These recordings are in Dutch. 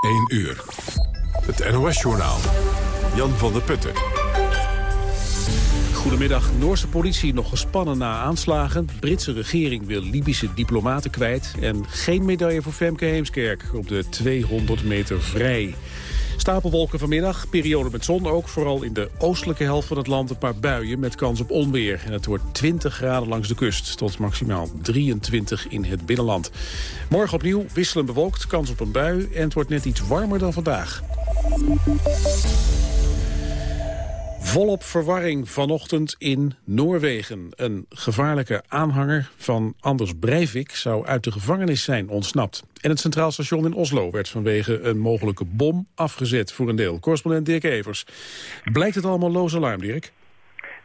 1 uur. Het NOS-journaal. Jan van der Putten. Goedemiddag. Noorse politie nog gespannen na aanslagen. Britse regering wil Libische diplomaten kwijt. En geen medaille voor Femke Heemskerk op de 200 meter vrij. Stapelwolken vanmiddag, periode met zon ook. Vooral in de oostelijke helft van het land een paar buien met kans op onweer. En het wordt 20 graden langs de kust tot maximaal 23 in het binnenland. Morgen opnieuw wisselend bewolkt, kans op een bui en het wordt net iets warmer dan vandaag. Volop verwarring vanochtend in Noorwegen. Een gevaarlijke aanhanger van Anders Breivik zou uit de gevangenis zijn ontsnapt. En het Centraal Station in Oslo werd vanwege een mogelijke bom afgezet voor een deel. Correspondent Dirk Evers. Blijkt het allemaal loos alarm, Dirk?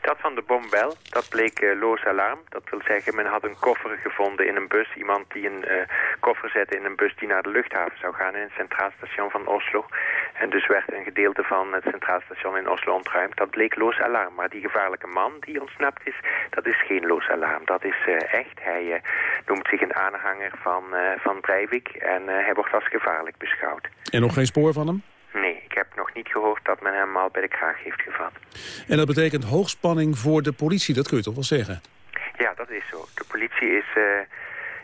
Dat van de bombel, dat bleek uh, loos alarm. Dat wil zeggen, men had een koffer gevonden in een bus. Iemand die een uh, koffer zette in een bus die naar de luchthaven zou gaan in het Centraal Station van Oslo. En dus werd een gedeelte van het Centraal Station in Oslo ontruimd. Dat bleek loos alarm. Maar die gevaarlijke man die ontsnapt is, dat is geen loos alarm. Dat is uh, echt. Hij noemt zich een aanhanger van, van Breivik en hij wordt als gevaarlijk beschouwd. En nog geen spoor van hem? Nee, ik heb nog niet gehoord dat men hem al bij de kraag heeft gevat. En dat betekent hoogspanning voor de politie, dat kun je toch wel zeggen? Ja, dat is zo. De politie is, uh,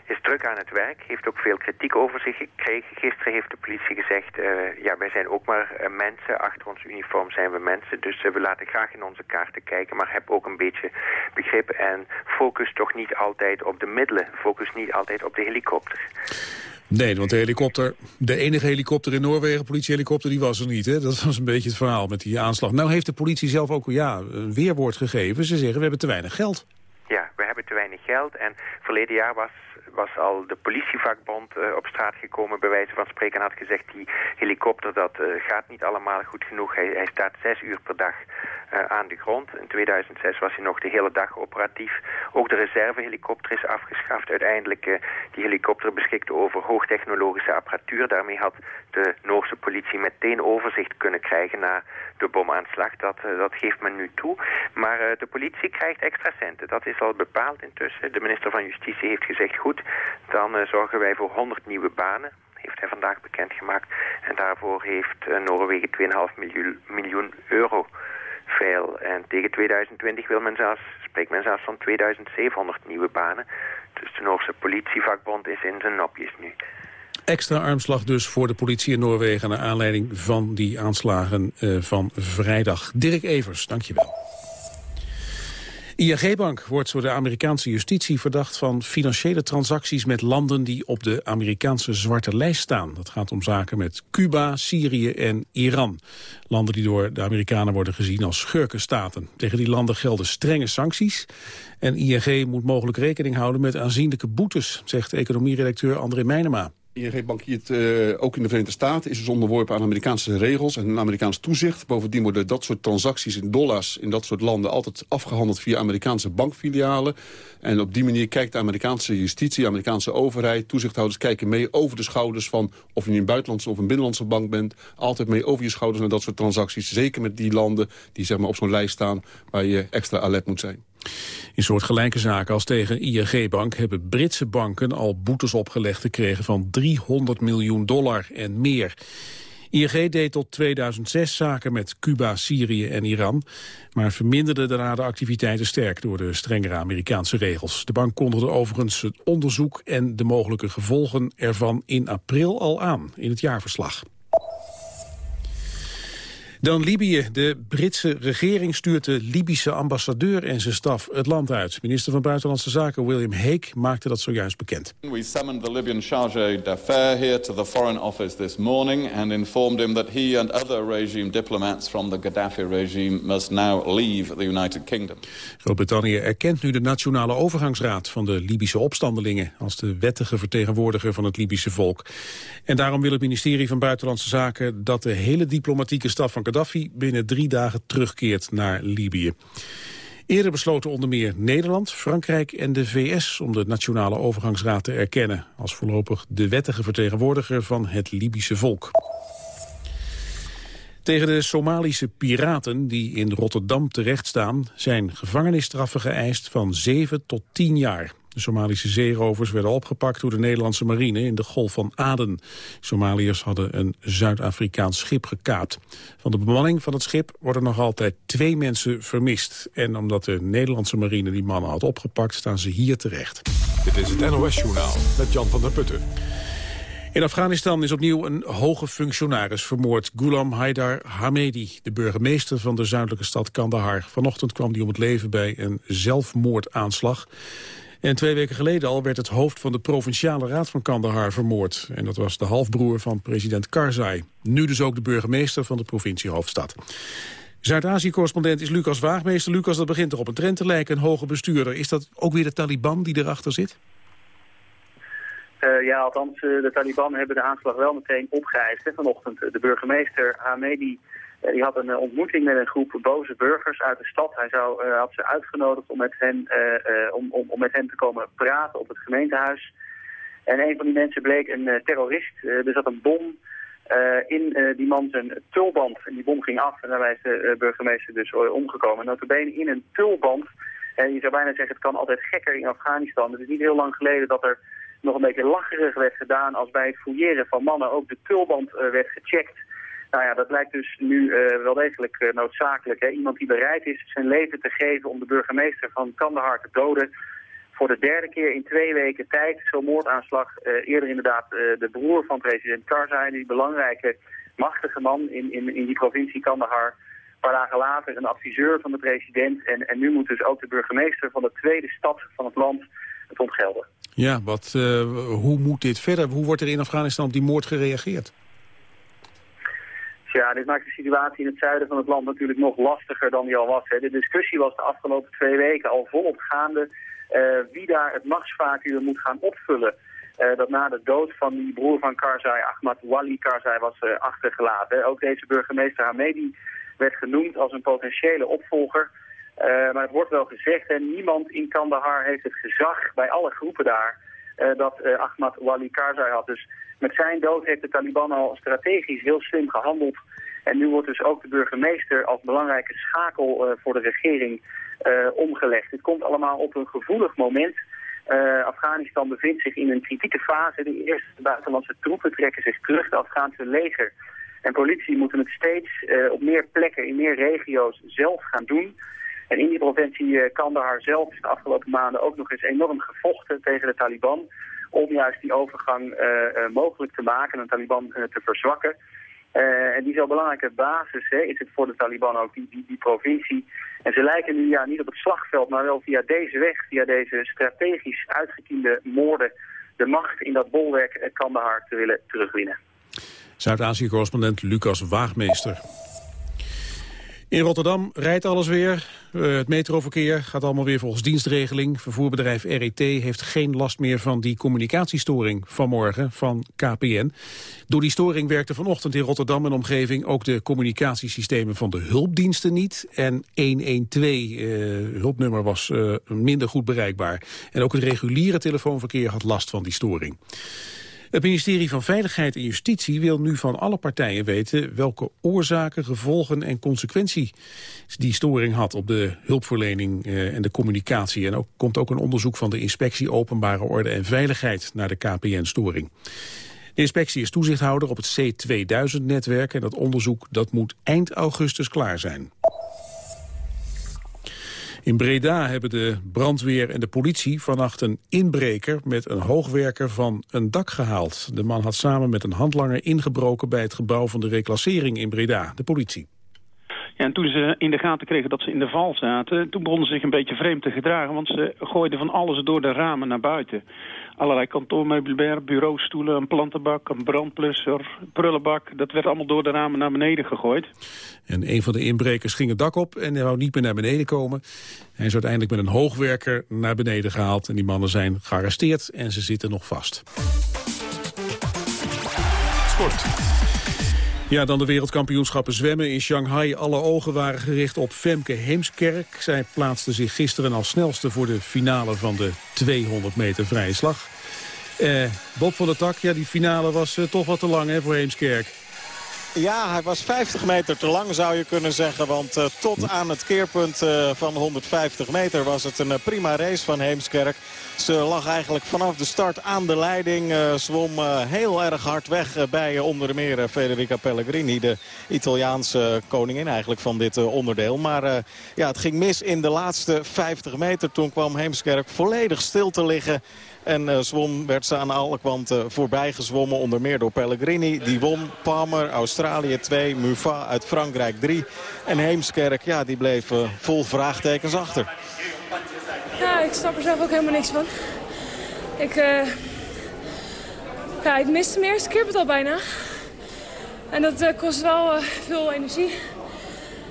is druk aan het werk, heeft ook veel kritiek over zich gekregen. Gisteren heeft de politie gezegd, uh, ja, wij zijn ook maar uh, mensen, achter ons uniform zijn we mensen. Dus we laten graag in onze kaarten kijken, maar heb ook een beetje begrip en focus toch niet altijd op de middelen. Focus niet altijd op de helikopter. Nee, want de helikopter, de enige helikopter in Noorwegen, politiehelikopter, die was er niet. Hè? Dat was een beetje het verhaal met die aanslag. Nou heeft de politie zelf ook ja, een weerwoord gegeven. Ze zeggen, we hebben te weinig geld. Ja, we hebben te weinig geld. En verleden jaar was was al de politievakbond uh, op straat gekomen, bij wijze van spreken, en had gezegd, die helikopter, dat uh, gaat niet allemaal goed genoeg. Hij, hij staat zes uur per dag uh, aan de grond. In 2006 was hij nog de hele dag operatief. Ook de reservehelikopter is afgeschaft. Uiteindelijk, die helikopter beschikte over hoogtechnologische apparatuur. Daarmee had de Noorse politie meteen overzicht kunnen krijgen na de bomaanslag. Dat, dat geeft men nu toe. Maar de politie krijgt extra centen. Dat is al bepaald intussen. De minister van Justitie heeft gezegd, goed, dan zorgen wij voor 100 nieuwe banen heeft hij vandaag bekendgemaakt. En daarvoor heeft uh, Noorwegen 2,5 miljoen, euro veel. En tegen 2020 wil men zelfs, spreekt men zelfs van 2700 nieuwe banen. Dus de Noorse politievakbond is in zijn nopjes nu. Extra armslag dus voor de politie in Noorwegen... naar aanleiding van die aanslagen uh, van vrijdag. Dirk Evers, dankjewel. ING-bank wordt door de Amerikaanse justitie verdacht van financiële transacties met landen die op de Amerikaanse zwarte lijst staan. Dat gaat om zaken met Cuba, Syrië en Iran. Landen die door de Amerikanen worden gezien als schurkenstaten. Tegen die landen gelden strenge sancties. En ING moet mogelijk rekening houden met aanzienlijke boetes, zegt economieredacteur André Meijnema. ING bankiert uh, ook in de Verenigde Staten, is dus onderworpen aan Amerikaanse regels en Amerikaans toezicht. Bovendien worden dat soort transacties in dollars in dat soort landen altijd afgehandeld via Amerikaanse bankfilialen. En op die manier kijkt de Amerikaanse justitie, de Amerikaanse overheid, toezichthouders kijken mee over de schouders van of je nu een buitenlandse of een binnenlandse bank bent. Altijd mee over je schouders naar dat soort transacties. Zeker met die landen die zeg maar, op zo'n lijst staan waar je extra alert moet zijn. In soortgelijke zaken als tegen ING-bank hebben Britse banken al boetes opgelegd gekregen van 300 miljoen dollar en meer. ING deed tot 2006 zaken met Cuba, Syrië en Iran, maar verminderde daarna de activiteiten sterk door de strengere Amerikaanse regels. De bank kondigde overigens het onderzoek en de mogelijke gevolgen ervan in april al aan in het jaarverslag. Dan Libië. De Britse regering stuurt de Libische ambassadeur en zijn staf het land uit. Minister van Buitenlandse Zaken William Hague maakte dat zojuist bekend. We summoned the Libyan chargé d'affaires here to the Foreign Office this morning and informed him that he and other regime diplomats from the Gaddafi regime must now leave the United Kingdom. Groot-Brittannië erkent nu de Nationale Overgangsraad van de Libische opstandelingen als de wettige vertegenwoordiger van het Libische volk. En daarom wil het ministerie van Buitenlandse Zaken dat de hele diplomatieke staf van Gaddafi binnen drie dagen terugkeert naar Libië. Eerder besloten onder meer Nederland, Frankrijk en de VS om de Nationale Overgangsraad te erkennen als voorlopig de wettige vertegenwoordiger van het Libische volk. Tegen de Somalische piraten die in Rotterdam terechtstaan zijn gevangenisstraffen geëist van 7 tot 10 jaar. De Somalische zeerovers werden opgepakt door de Nederlandse marine in de Golf van Aden. Somaliërs hadden een Zuid-Afrikaans schip gekaapt. Van de bemanning van het schip worden nog altijd twee mensen vermist. En omdat de Nederlandse marine die mannen had opgepakt, staan ze hier terecht. Dit is het NOS-journaal met Jan van der Putten. In Afghanistan is opnieuw een hoge functionaris vermoord. Ghulam Haidar Hamedi, de burgemeester van de zuidelijke stad Kandahar. Vanochtend kwam hij om het leven bij een zelfmoordaanslag. En twee weken geleden al werd het hoofd van de provinciale raad van Kandahar vermoord. En dat was de halfbroer van president Karzai. Nu dus ook de burgemeester van de provinciehoofdstad. Zuid-Azië-correspondent is Lucas Waagmeester. Lucas, dat begint toch op een trend te lijken, een hoge bestuurder. Is dat ook weer de Taliban die erachter zit? Uh, ja, althans, uh, de Taliban hebben de aanslag wel meteen opgeëist vanochtend. De burgemeester Hamedi uh, die had een ontmoeting met een groep boze burgers uit de stad. Hij zou, had ze uitgenodigd om met, hen, om, om, om, met hen te komen praten op het gemeentehuis. En een van die mensen bleek een terrorist. er zat een bom in die man zijn tulband. En die bom ging af en daarbij is de burgemeester dus omgekomen. Notabene in een tulband. En je zou bijna zeggen, het kan altijd gekker in Afghanistan. Het is niet heel lang geleden dat er nog een beetje lacherig werd gedaan als bij het fouilleren van mannen ook de tulband werd gecheckt. Nou ja, dat lijkt dus nu uh, wel degelijk uh, noodzakelijk. Hè? Iemand die bereid is zijn leven te geven om de burgemeester van Kandahar te doden. Voor de derde keer in twee weken tijd. Zo'n moordaanslag. eerder inderdaad de broer van president Karzai. Die belangrijke, machtige man in, in, in die provincie Kandahar. Een paar dagen later een adviseur van de president. En, en nu moet dus ook de burgemeester van de tweede stad van het land het ontgelden. Ja, wat, hoe moet dit verder? Hoe wordt er in Afghanistan op die moord gereageerd? Ja, dit maakt de situatie in het zuiden van het land natuurlijk nog lastiger dan die al was. Hè. De discussie was de afgelopen twee weken al volop gaande uh, wie daar het machtsvacuum moet gaan opvullen. Uh, dat na de dood van die broer van Karzai, Ahmad Wali Karzai, was achtergelaten. Ook deze burgemeester Hamedi werd genoemd als een potentiële opvolger. Maar het wordt wel gezegd, en niemand in Kandahar heeft het gezag bij alle groepen daar dat uh, Ahmad Wali Karzai had. Dus met zijn dood heeft de Taliban al strategisch heel slim gehandeld. En nu wordt dus ook de burgemeester als belangrijke schakel voor de regering omgelegd. Het komt allemaal op een gevoelig moment. Afghanistan bevindt zich in een kritieke fase. De eerste buitenlandse troepen trekken zich terug. De Afghaanse leger en politie moeten het steeds op meer plekken in meer regio's zelf gaan doen. En in die provincie eh, Kandahar zelf is de afgelopen maanden ook nog eens enorm gevochten tegen de Taliban. Om juist die overgang eh, eh, mogelijk te maken en de Taliban te verzwakken. En die zo belangrijke basis hè, is het voor de Taliban ook, die, die, die, provincie. En ze lijken nu ja, niet op het slagveld, maar wel via deze weg, via deze strategisch uitgekiende moorden, de macht in dat bolwerk Kandahar te willen terugwinnen. Zuid-Azië-correspondent Lucas Waagmeester. In Rotterdam rijdt alles weer. Uh, het metroverkeer gaat allemaal weer volgens dienstregeling. Vervoerbedrijf RET heeft geen last meer van die communicatiestoring vanmorgen van KPN. Door die storing werkten vanochtend in Rotterdam en omgeving ook de communicatiesystemen van de hulpdiensten niet. En 112 uh, hulpnummer was uh, minder goed bereikbaar. En ook het reguliere telefoonverkeer had last van die storing. Het ministerie van Veiligheid en Justitie wil nu van alle partijen weten welke oorzaken, gevolgen en consequenties die storing had op de hulpverlening eh, en de communicatie. En ook komt ook een onderzoek van de Inspectie Openbare Orde en Veiligheid naar de KPN-storing. De inspectie is toezichthouder op het C2000-netwerk en dat onderzoek dat moet eind augustus klaar zijn. In Breda hebben de brandweer en de politie vannacht een inbreker met een hoogwerker van een dak gehaald. De man had samen met een handlanger ingebroken bij het gebouw van de reclassering in Breda, de politie. Ja, en toen ze in de gaten kregen dat ze in de val zaten... toen begonnen ze zich een beetje vreemd te gedragen... want ze gooiden van alles door de ramen naar buiten. Allerlei kantoormeubilair, bureaustoelen, een plantenbak, een brandplusser, prullenbak. Dat werd allemaal door de ramen naar beneden gegooid. En een van de inbrekers ging het dak op en hij wou niet meer naar beneden komen. Hij is uiteindelijk met een hoogwerker naar beneden gehaald. En die mannen zijn gearresteerd en ze zitten nog vast. Sport. Ja, dan de wereldkampioenschappen zwemmen in Shanghai. Alle ogen waren gericht op Femke Heemskerk. Zij plaatste zich gisteren als snelste voor de finale van de 200 meter vrije slag. Eh, Bob van der Tak, ja, die finale was eh, toch wat te lang hè, voor Heemskerk. Ja, hij was 50 meter te lang zou je kunnen zeggen. Want uh, tot aan het keerpunt uh, van 150 meter was het een uh, prima race van Heemskerk. Ze lag eigenlijk vanaf de start aan de leiding. zwom heel erg hard weg bij onder meer Federica Pellegrini. De Italiaanse koningin eigenlijk van dit onderdeel. Maar ja, het ging mis in de laatste 50 meter. Toen kwam Heemskerk volledig stil te liggen. En uh, zwom werd ze aan alle kanten voorbij gezwommen. Onder meer door Pellegrini. Die won. Palmer, Australië 2. Mufa uit Frankrijk 3. En Heemskerk, ja, die bleef uh, vol vraagtekens achter. Ja, ik snap er zelf ook helemaal niks van. Ik, uh, ja, ik miste mijn eerste keer het al bijna. En dat kost wel veel energie.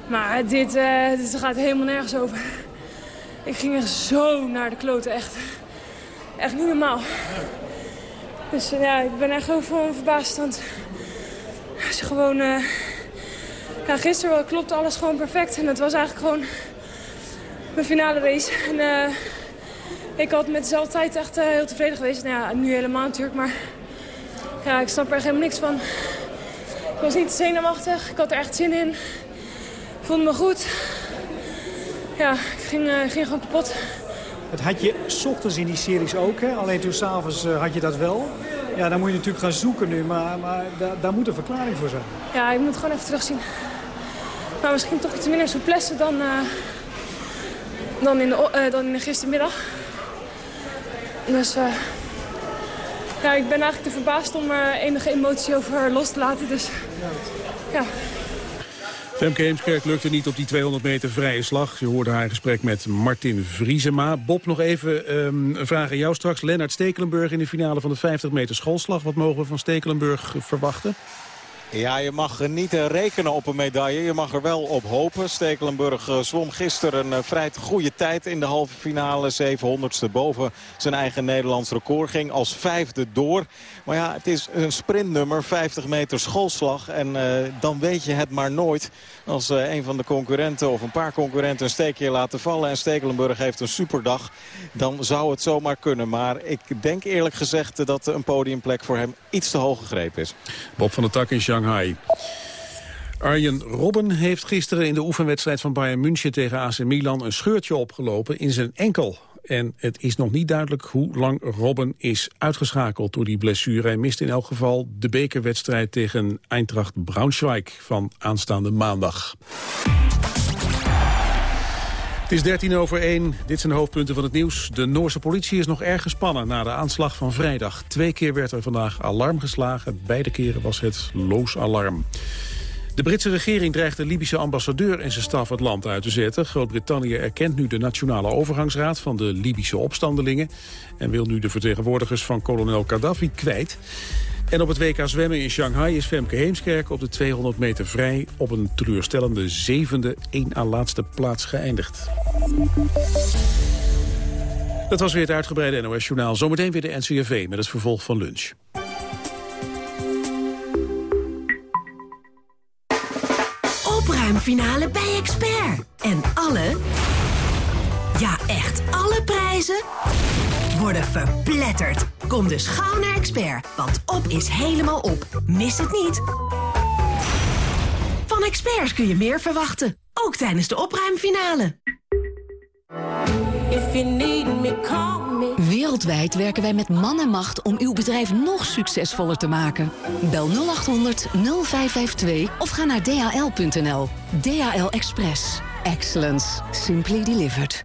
Maar dit, dit gaat helemaal nergens over. Ik ging echt zo naar de kloten, echt. Echt niet normaal. Dus eh, ja, ik ben echt gewoon verbaasd. Want ze gewoon... Uh, ja, gisteren klopte alles gewoon perfect. En het was eigenlijk gewoon mijn finale race. En uh, ik had met dezelfde tijd echt heel tevreden geweest. Nou ja, nu helemaal natuurlijk. Maar ja, ik snap er echt helemaal niks van. Ik was niet zenuwachtig. Ik had er echt zin in. Ik voelde me goed. Ja, ik ging, ging gewoon kapot. Dat had je s ochtends in die series ook, hè? alleen toen s'avonds uh, had je dat wel. Ja, dan moet je natuurlijk gaan zoeken nu, maar, maar daar, moet een verklaring voor zijn. Ja, ik moet gewoon even terugzien. Maar misschien toch iets minder souplesse dan, uh, dan, in de, uh, dan in de gistermiddag. Dus ja, ik ben eigenlijk te verbaasd om enige emotie over los te laten. Dus ja. Femke Heemskerk lukte niet op die 200 meter vrije slag. Je hoorde haar gesprek met Martin Vriesema. Bob, nog even um, een vraag aan jou straks. Lennart Stekelenburg in de finale van de 50 meter schoolslag. Wat mogen we van Stekelenburg verwachten? Ja, je mag niet rekenen op een medaille. Je mag er wel op hopen. Stekelenburg eh, zwom gisteren een eh, vrij goede tijd in de halve finale. 700ste boven zijn eigen Nederlands record. Ging als vijfde door. Maar ja, het is een sprintnummer. 50 meter schoolslag. En dan weet je het maar nooit. Als een van de concurrenten of een paar concurrenten een steekje laten vallen... en Stekelenburg heeft een superdag, dan zou het zomaar kunnen. Maar ik denk eerlijk gezegd dat een podiumplek voor hem iets te hoog gegrepen is. Bob van der Tak in Arjen Robben heeft gisteren in de oefenwedstrijd van Bayern München tegen AC Milan een scheurtje opgelopen in zijn enkel. En het is nog niet duidelijk hoe lang Robben is uitgeschakeld door die blessure. Hij mist in elk geval de bekerwedstrijd tegen Eintracht Braunschweig van aanstaande maandag. Het is 13 over 1. Dit zijn de hoofdpunten van het nieuws. De Noorse politie is nog erg gespannen na de aanslag van vrijdag. Twee keer werd er vandaag alarm geslagen. Beide keren was het loos alarm. De Britse regering dreigt de Libische ambassadeur en zijn staf het land uit te zetten. Groot-Brittannië erkent nu de Nationale Overgangsraad van de Libische opstandelingen... en wil nu de vertegenwoordigers van kolonel Gaddafi kwijt. En op het WK zwemmen in Shanghai is Femke Heemskerk op de 200 meter vrij... op een teleurstellende zevende, één aan laatste plaats geëindigd. Dat was weer het uitgebreide NOS-journaal. Zometeen weer de NCRV met het vervolg van lunch. Finale bij Expert. En alle, ja echt alle prijzen worden verpletterd. Kom dus gauw naar Expert, want op is helemaal op. Mis het niet. Van experts kun je meer verwachten, ook tijdens de opruimfinale. Wereldwijd werken wij met man en macht om uw bedrijf nog succesvoller te maken. Bel 0800 0552 of ga naar dhl.nl. DHL Express. Excellence. Simply delivered.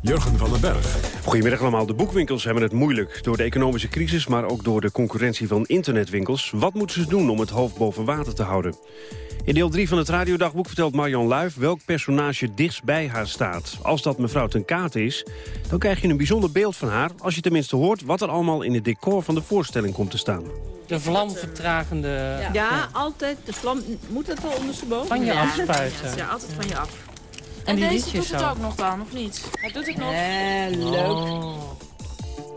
Jurgen van den Berg. Goedemiddag allemaal. De boekwinkels hebben het moeilijk door de economische crisis... maar ook door de concurrentie van internetwinkels. Wat moeten ze doen om het hoofd boven water te houden? In deel 3 van het radiodagboek vertelt Marjan Luif... welk personage dichtst bij haar staat. Als dat mevrouw ten Kate is, dan krijg je een bijzonder beeld van haar... als je tenminste hoort wat er allemaal in het decor van de voorstelling komt te staan. De vlamvertragende... Ja, altijd. De vlam... Moet het wel ondersteboven? Van je afspuiten. Ja, altijd van je af. En, en deze doet het ook nog dan, of niet? Hij doet het nog. Eh, leuk. Oh.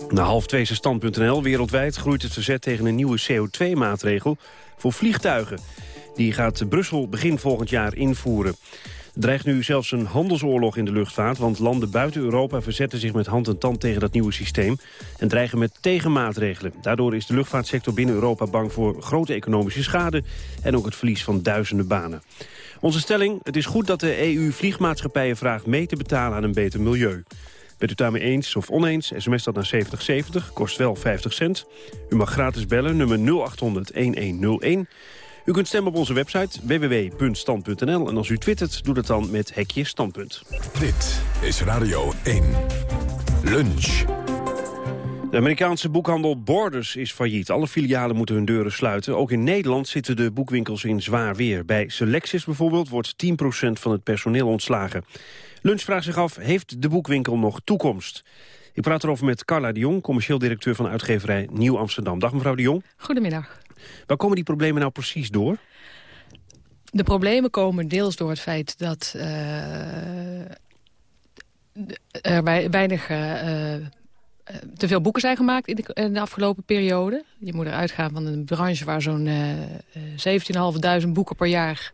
Na half twee stand.nl wereldwijd groeit het verzet tegen een nieuwe CO2-maatregel voor vliegtuigen. Die gaat Brussel begin volgend jaar invoeren. Dreigt nu zelfs een handelsoorlog in de luchtvaart... want landen buiten Europa verzetten zich met hand en tand tegen dat nieuwe systeem... en dreigen met tegenmaatregelen. Daardoor is de luchtvaartsector binnen Europa bang voor grote economische schade... en ook het verlies van duizenden banen. Onze stelling, het is goed dat de EU vliegmaatschappijen vraagt mee te betalen aan een beter milieu. Bent u daarmee eens of oneens, sms dat naar 7070, kost wel 50 cent. U mag gratis bellen, nummer 0800-1101. U kunt stemmen op onze website www.stand.nl. En als u twittert, doe dat dan met hekje standpunt. Dit is Radio 1. Lunch. De Amerikaanse boekhandel Borders is failliet. Alle filialen moeten hun deuren sluiten. Ook in Nederland zitten de boekwinkels in zwaar weer. Bij Selectis bijvoorbeeld wordt 10% van het personeel ontslagen. Lunch vraagt zich af, heeft de boekwinkel nog toekomst? Ik praat erover met Carla de Jong, commercieel directeur van uitgeverij Nieuw Amsterdam. Dag mevrouw de Jong. Goedemiddag. Waar komen die problemen nou precies door? De problemen komen deels door het feit dat uh, er weinig... Uh, te veel boeken zijn gemaakt in de, afgelopen periode. Je moet eruit gaan van een branche waar zo'n uh, 17.500 boeken per jaar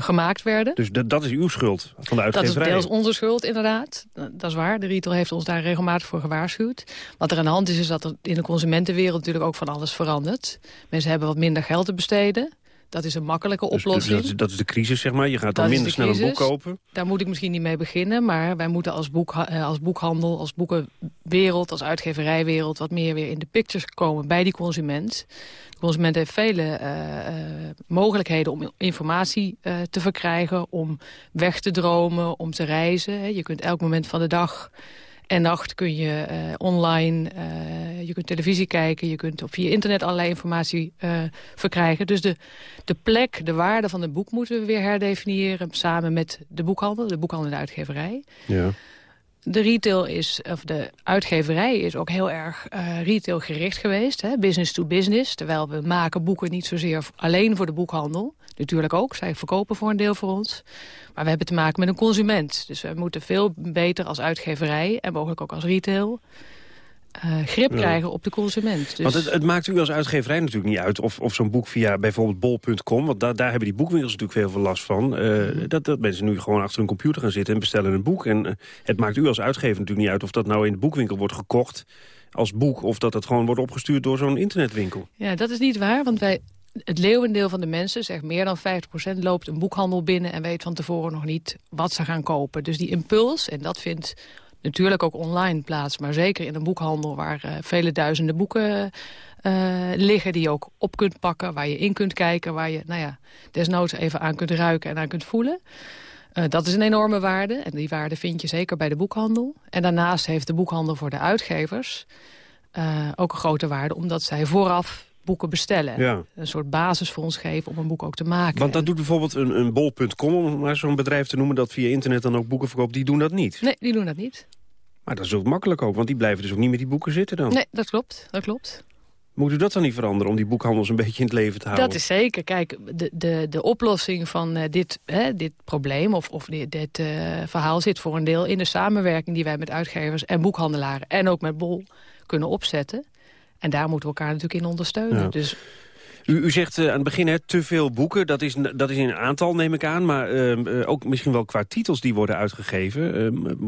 gemaakt werden. Dus dat is uw schuld van de uitgeverij? Dat is deels onze schuld, inderdaad. Dat is waar. De retail heeft ons daar regelmatig voor gewaarschuwd. Wat er aan de hand is, is dat er in de consumentenwereld natuurlijk ook van alles verandert. Mensen hebben wat minder geld te besteden. Dat is een makkelijke dus, oplossing. Dus dat, is, dat, is, de crisis, zeg maar. Je gaat dan minder snel een boek kopen. Daar moet ik misschien niet mee beginnen. Maar wij moeten als, boek, als boekhandel, als boekenwereld, als uitgeverijwereld... wat meer weer in de pictures komen bij die consument. De consument heeft vele uh, uh, mogelijkheden om informatie uh, te verkrijgen... om weg te dromen, om te reizen. Je kunt elk moment van de dag en nacht kun je uh, online, uh, je kunt televisie kijken... je kunt via internet allerlei informatie uh, verkrijgen. Dus de, de plek, de waarde van het boek moeten we weer herdefiniëren... samen met de boekhandel, de boekhandel en de uitgeverij. Ja. De retail is, of de uitgeverij is ook heel erg retail gericht geweest. Hè? Business to business. Terwijl we maken boeken niet zozeer alleen voor de boekhandel. Natuurlijk ook, zij verkopen voor een deel voor ons. Maar we hebben te maken met een consument. Dus we moeten veel beter als uitgeverij en mogelijk ook als retail... Uh, grip ja. krijgen op de consument. Dus... Want het, het, maakt u als uitgeverij natuurlijk niet uit... of, of zo'n boek via bijvoorbeeld bol.com... want da daar hebben die boekwinkels natuurlijk veel, veel last van... Uh, mm. dat, dat mensen nu gewoon achter hun computer gaan zitten en bestellen een boek. En uh, het maakt u als uitgever natuurlijk niet uit... of dat nou in de boekwinkel wordt gekocht als boek... of dat het gewoon wordt opgestuurd door zo'n internetwinkel. Ja, dat is niet waar, want wij... Het leeuwendeel van de mensen, zeg meer dan 50%, loopt een boekhandel binnen... en weet van tevoren nog niet wat ze gaan kopen. Dus die impuls, en dat vindt natuurlijk ook online plaats... maar zeker in een boekhandel waar uh, vele duizenden boeken uh, liggen... die je ook op kunt pakken, waar je in kunt kijken... waar je nou ja, desnoods even aan kunt ruiken en aan kunt voelen. Uh, dat is een enorme waarde en die waarde vind je zeker bij de boekhandel. En daarnaast heeft de boekhandel voor de uitgevers ook een grote waarde... omdat zij vooraf boeken bestellen. Ja. Een soort basis voor ons geven om een boek ook te maken. Want dat doet bijvoorbeeld een, een bol.com, om maar zo'n bedrijf te noemen... dat via internet dan ook boeken verkoopt, die doen dat niet. Nee, die doen dat niet. Maar dat is ook makkelijk ook, want die blijven dus ook niet met die boeken zitten dan. Nee, dat klopt, dat klopt. Moet u dat dan niet veranderen om die boekhandels een beetje in het leven te houden? Dat is zeker. Kijk, de, de, de oplossing van uh, dit, hè, dit probleem of, of dit, dit uh, verhaal zit voor een deel in de samenwerking die wij met uitgevers en boekhandelaren en ook met Bol kunnen opzetten. En daar moeten we elkaar natuurlijk in ondersteunen. Ja. Dus u, u zegt uh, aan het begin hè, te veel boeken. Dat is, dat is in een aantal, neem ik aan. Maar uh, uh, ook misschien wel qua titels die worden uitgegeven.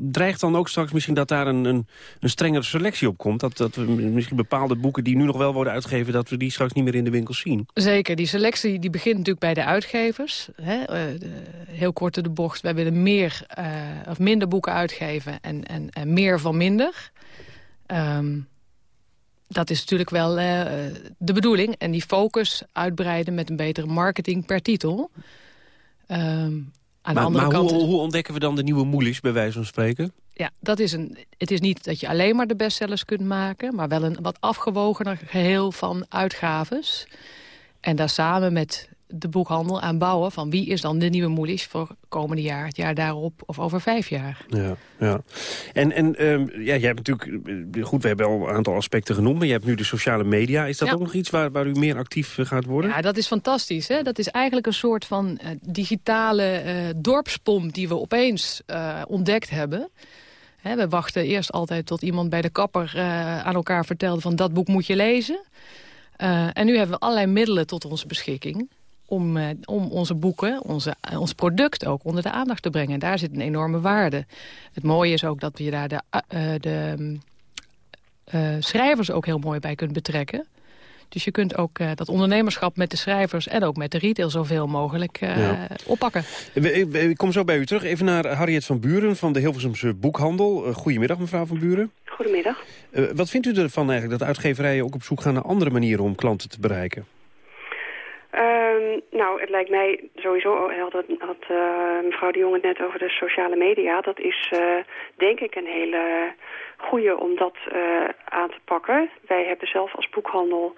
dreigt dan ook straks misschien dat daar een, een, een, strengere selectie op komt? Dat, dat we misschien bepaalde boeken die nu nog wel worden uitgegeven... dat we die straks niet meer in de winkels zien? Zeker. Die selectie die begint natuurlijk bij de uitgevers. Hè? De, heel kort de bocht. Wij willen meer of minder boeken uitgeven en, en, en meer van minder. Um, dat is natuurlijk wel uh, de bedoeling. En die focus uitbreiden met een betere marketing per titel. Um, aan maar, de andere maar kant... hoe, hoe, ontdekken we dan de nieuwe moelies, bij wijze van spreken? Ja, dat is een, het is niet dat je alleen maar de bestsellers kunt maken... maar wel een wat afgewogener geheel van uitgaves. En daar samen met de boekhandel aan bouwen... van wie is dan de nieuwe moelies voor komende jaar, het jaar daarop of over vijf jaar. Ja, ja. En, en um, ja, jij hebt natuurlijk, goed, we hebben al een aantal aspecten genoemd... maar je hebt nu de sociale media. Is dat Ja. ook nog iets waar, waar u meer actief eh, gaat worden? Ja, dat is fantastisch. Hè? Dat is eigenlijk een soort van eh, digitale eh, dorpspomp die we opeens eh, ontdekt hebben. Hè, we wachten eerst altijd tot iemand bij de kapper eh, aan elkaar vertelde van dat boek moet je lezen. Eh, en nu hebben we allerlei middelen tot onze beschikking. Om, eh, om onze boeken, onze, eh, ons product ook onder de aandacht te brengen. En daar zit een enorme waarde. Het mooie is ook dat je daar de, eh, de eh, schrijvers ook heel mooi bij kunt betrekken. Dus je kunt ook eh, dat ondernemerschap met de schrijvers... en ook met de retail zoveel mogelijk eh, Ja. oppakken. Ik, kom zo bij u terug. Even naar Harriet van Buren van de Hilversumse Boekhandel. Goedemiddag, mevrouw van Buren. Goedemiddag. Wat vindt u ervan eigenlijk dat uitgeverijen ook op zoek gaan naar andere manieren om klanten te bereiken? Ehm, nou, het lijkt mij sowieso, had, het- had eh, mevrouw de Jong het net over de sociale media. Dat is eh, denk ik een hele goede om dat eh, aan te pakken. Wij hebben zelf als boekhandel,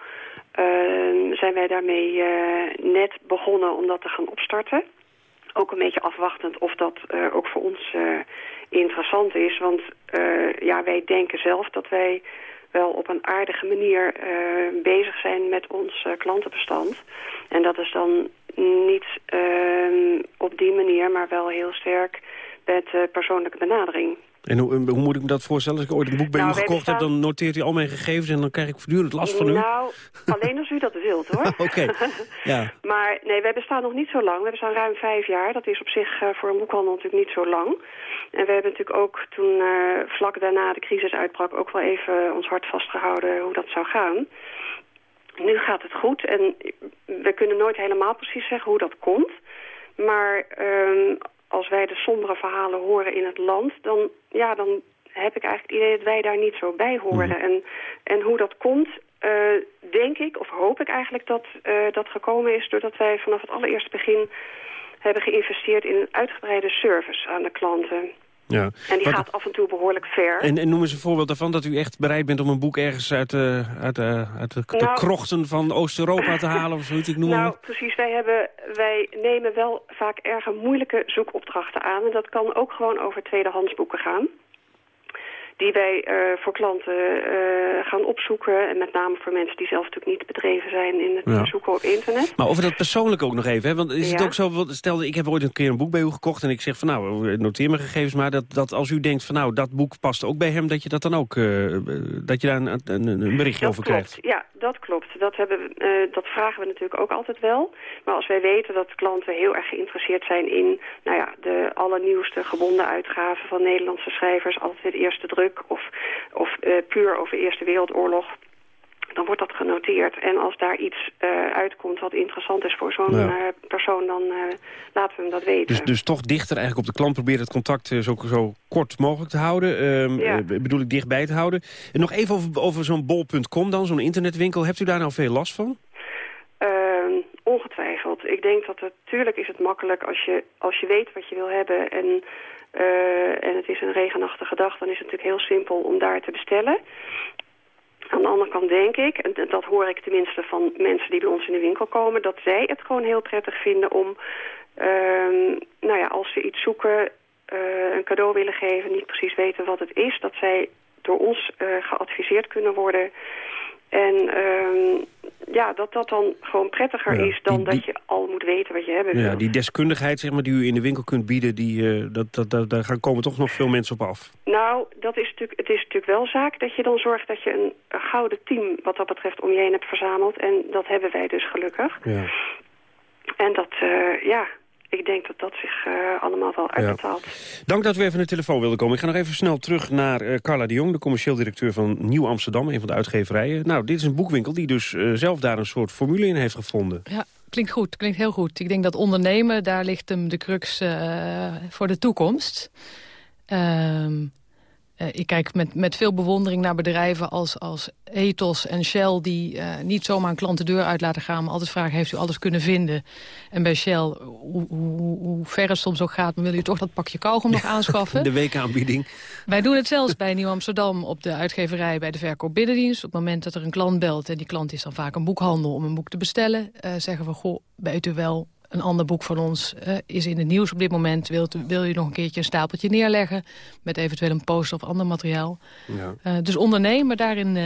ehm, zijn wij daarmee eh, net begonnen om dat te gaan opstarten. Ook een beetje afwachtend of dat eh, ook voor ons eh, interessant is. Want eh, ja, wij denken zelf dat wij wel op een aardige manier eh, bezig zijn met ons eh, klantenbestand. En dat is dan niet ehm, op die manier, maar wel heel sterk met eh, persoonlijke benadering. En hoe, hoe moet ik me dat voorstellen? Als ik ooit een boek bij Nou, u wij gekocht heb, dan noteert u al mijn gegevens... en dan krijg ik voortdurend last van u? Nou, alleen als u dat wilt hoor. Oké, ja. Maar nee, wij bestaan nog niet zo lang. We bestaan ruim vijf jaar. Dat is op zich eh, voor een boekhandel natuurlijk niet zo lang. En we hebben natuurlijk ook toen eh, vlak daarna de crisis uitbrak... ook wel even ons hart vastgehouden hoe dat zou gaan. Nu gaat het goed en we kunnen nooit helemaal precies zeggen hoe dat komt. Maar ehm, als wij de sombere verhalen horen in het land... dan, ja, dan heb ik eigenlijk het idee dat wij daar niet zo bij horen. En, en hoe dat komt, eh, denk ik, of hoop ik eigenlijk dat eh, dat gekomen is... doordat wij vanaf het allereerste begin hebben geïnvesteerd in een uitgebreide service aan de klanten. Ja. En die Wat- gaat af en toe behoorlijk ver. En, en noem eens een voorbeeld daarvan dat u echt bereid bent om een boek ergens uit, de uit, de uit de, de Nou- krochten van Oost-Europa te halen of zoiets, ik noem nou, precies. Wij, hebben, wij nemen wel vaak erg moeilijke zoekopdrachten aan. En dat kan ook gewoon over tweedehands boeken gaan. Die wij eh, voor klanten eh, gaan opzoeken. En met name voor mensen die zelf natuurlijk niet bedreven zijn in het Ja. zoeken op internet. Maar over dat persoonlijk ook nog even. Hè? Want is het ook zo, stel ik heb ooit een keer een boek bij u gekocht... en ik zeg van nou, noteer mijn gegevens maar... dat, dat als u denkt van nou, dat boek past ook bij hem... dat je dat dan ook, eh, dat je daar een, een, een berichtje Dat over klopt. krijgt. Ja, dat klopt. Dat, hebben, we, dat vragen we natuurlijk ook altijd wel. Maar als wij weten dat klanten heel erg geïnteresseerd zijn in nou ja, de allernieuwste gebonden uitgaven van Nederlandse schrijvers, altijd eerste druk of, of eh, puur over Eerste Wereldoorlog, dan wordt dat genoteerd. En als daar iets eh, uitkomt wat interessant is voor zo'n Ja. eh, persoon, dan laten we hem dat weten. Dus, dus toch dichter eigenlijk op de klant proberen het contact zo, zo kort mogelijk te houden. Ehm, Ja. eh, bedoel ik dichtbij te houden. En nog even over, over zo'n bol.com dan, zo'n internetwinkel. Hebt u daar nou veel last van? Ehm, ongetwijfeld. Ik denk dat het, tuurlijk is het makkelijk als je, als je weet wat je wil hebben en, eh, en het is een regenachtige dag, dan is het natuurlijk heel simpel om daar te bestellen. Aan de andere kant denk ik, en dat hoor ik tenminste van mensen die bij ons in de winkel komen, dat zij het gewoon heel prettig vinden om, ehm, nou ja, als ze iets zoeken, eh, een cadeau willen geven, niet precies weten wat het is, dat zij door ons eh, geadviseerd kunnen worden. En ehm, ja, dat dat dan gewoon prettiger Ja, is dan die- dat die- je al moet weten wat je hebben wil. Ja, die deskundigheid zeg maar, die u in de winkel kunt bieden... Die, eh, dat, dat, dat, daar gaan komen toch nog veel mensen op af. Nou, dat is natuurlijk, het is natuurlijk wel zaak dat je dan zorgt dat je een, een gouden team wat dat betreft om je heen hebt verzameld. En dat hebben wij dus gelukkig. Ja. En dat, eh, ja, ik denk dat dat zich eh, allemaal wel uitbetaalt. Dank dat u even aan de telefoon wilde komen. Ik ga nog even snel terug naar eh, Carla de Jong, de commercieel directeur van Nieuw Amsterdam, een van de uitgeverijen. Nou, dit is een boekwinkel die dus eh, zelf daar een soort formule in heeft gevonden. Ja, klinkt goed, klinkt heel goed. Ik denk dat ondernemen, daar ligt hem de crux eh, voor de toekomst. Ehm, eh, ik kijk met, met veel bewondering naar bedrijven als, als Ethos en Shell... die eh, niet zomaar een klant de deur uit laten gaan... maar altijd vragen, heeft u alles kunnen vinden? En bij Shell, hoe, hoe, hoe ver het soms ook gaat... maar wil u toch dat pakje kauwgom nog aanschaffen? De weekaanbieding. Wij doen het zelfs bij Nieuw Amsterdam op de uitgeverij bij de verkoop binnendienst. Op het moment dat er een klant belt en die klant is dan vaak een boekhandel om een boek te bestellen... eh, zeggen we, goh, weet u wel, een ander boek van ons eh, is in het nieuws op dit moment. Wilt wil u nog een keertje een stapeltje neerleggen met eventueel een poster of ander materiaal? Ja. Eh, dus ondernemen daarin, eh,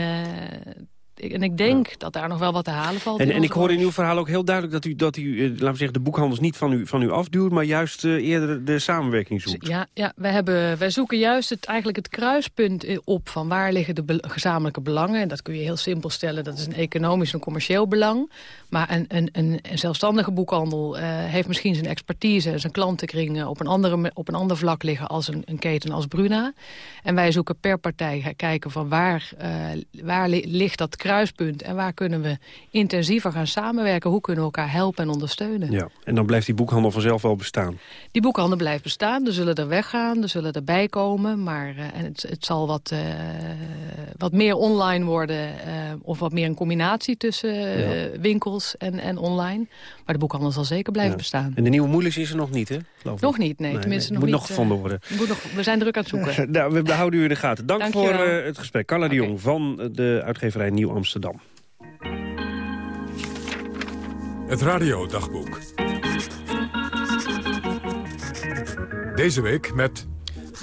en ik denk dat daar nog wel wat te halen valt. En, en ik hoor in uw verhaal ook heel duidelijk dat u, dat u eh, laten we zeggen, de boekhandels niet van u, van u afduwt, maar juist eh, eerder de samenwerking zoekt. Ja, ja wij, hebben, wij zoeken juist het, eigenlijk het kruispunt i- op van waar liggen de be- gezamenlijke belangen. En dat kun je heel simpel stellen, dat is een economisch en commercieel belang. Maar een, een, een, een zelfstandige boekhandel eh, heeft misschien zijn expertise en zijn klantenkring eh, op een, andere, op een ander vlak liggen als een, een keten als Bruna. En wij zoeken per partij kijken van waar, eh, waar li- ligt dat kruispunt en waar kunnen we intensiever gaan samenwerken. Hoe kunnen we elkaar helpen en ondersteunen. Ja. En dan blijft die boekhandel vanzelf wel bestaan. Die boekhandel blijft bestaan, er zullen er weggaan, er zullen erbij komen. Maar en het, het zal wat, eh, wat meer online worden eh, of wat meer een combinatie tussen winkels en, en online. Maar de boekhandel zal zeker blijven Ja. bestaan. En de nieuwe moeilijks is er nog niet, hè? Geloof. Nog niet, nee. tenminste nee, nog moet niet. nog gevonden worden. moet nog, we zijn druk aan het zoeken. nou, we houden u in de gaten. Dank Dank voor het gesprek. Carla de Jong van de uitgeverij Nieuw Amsterdam. Het radiodagboek. Deze week met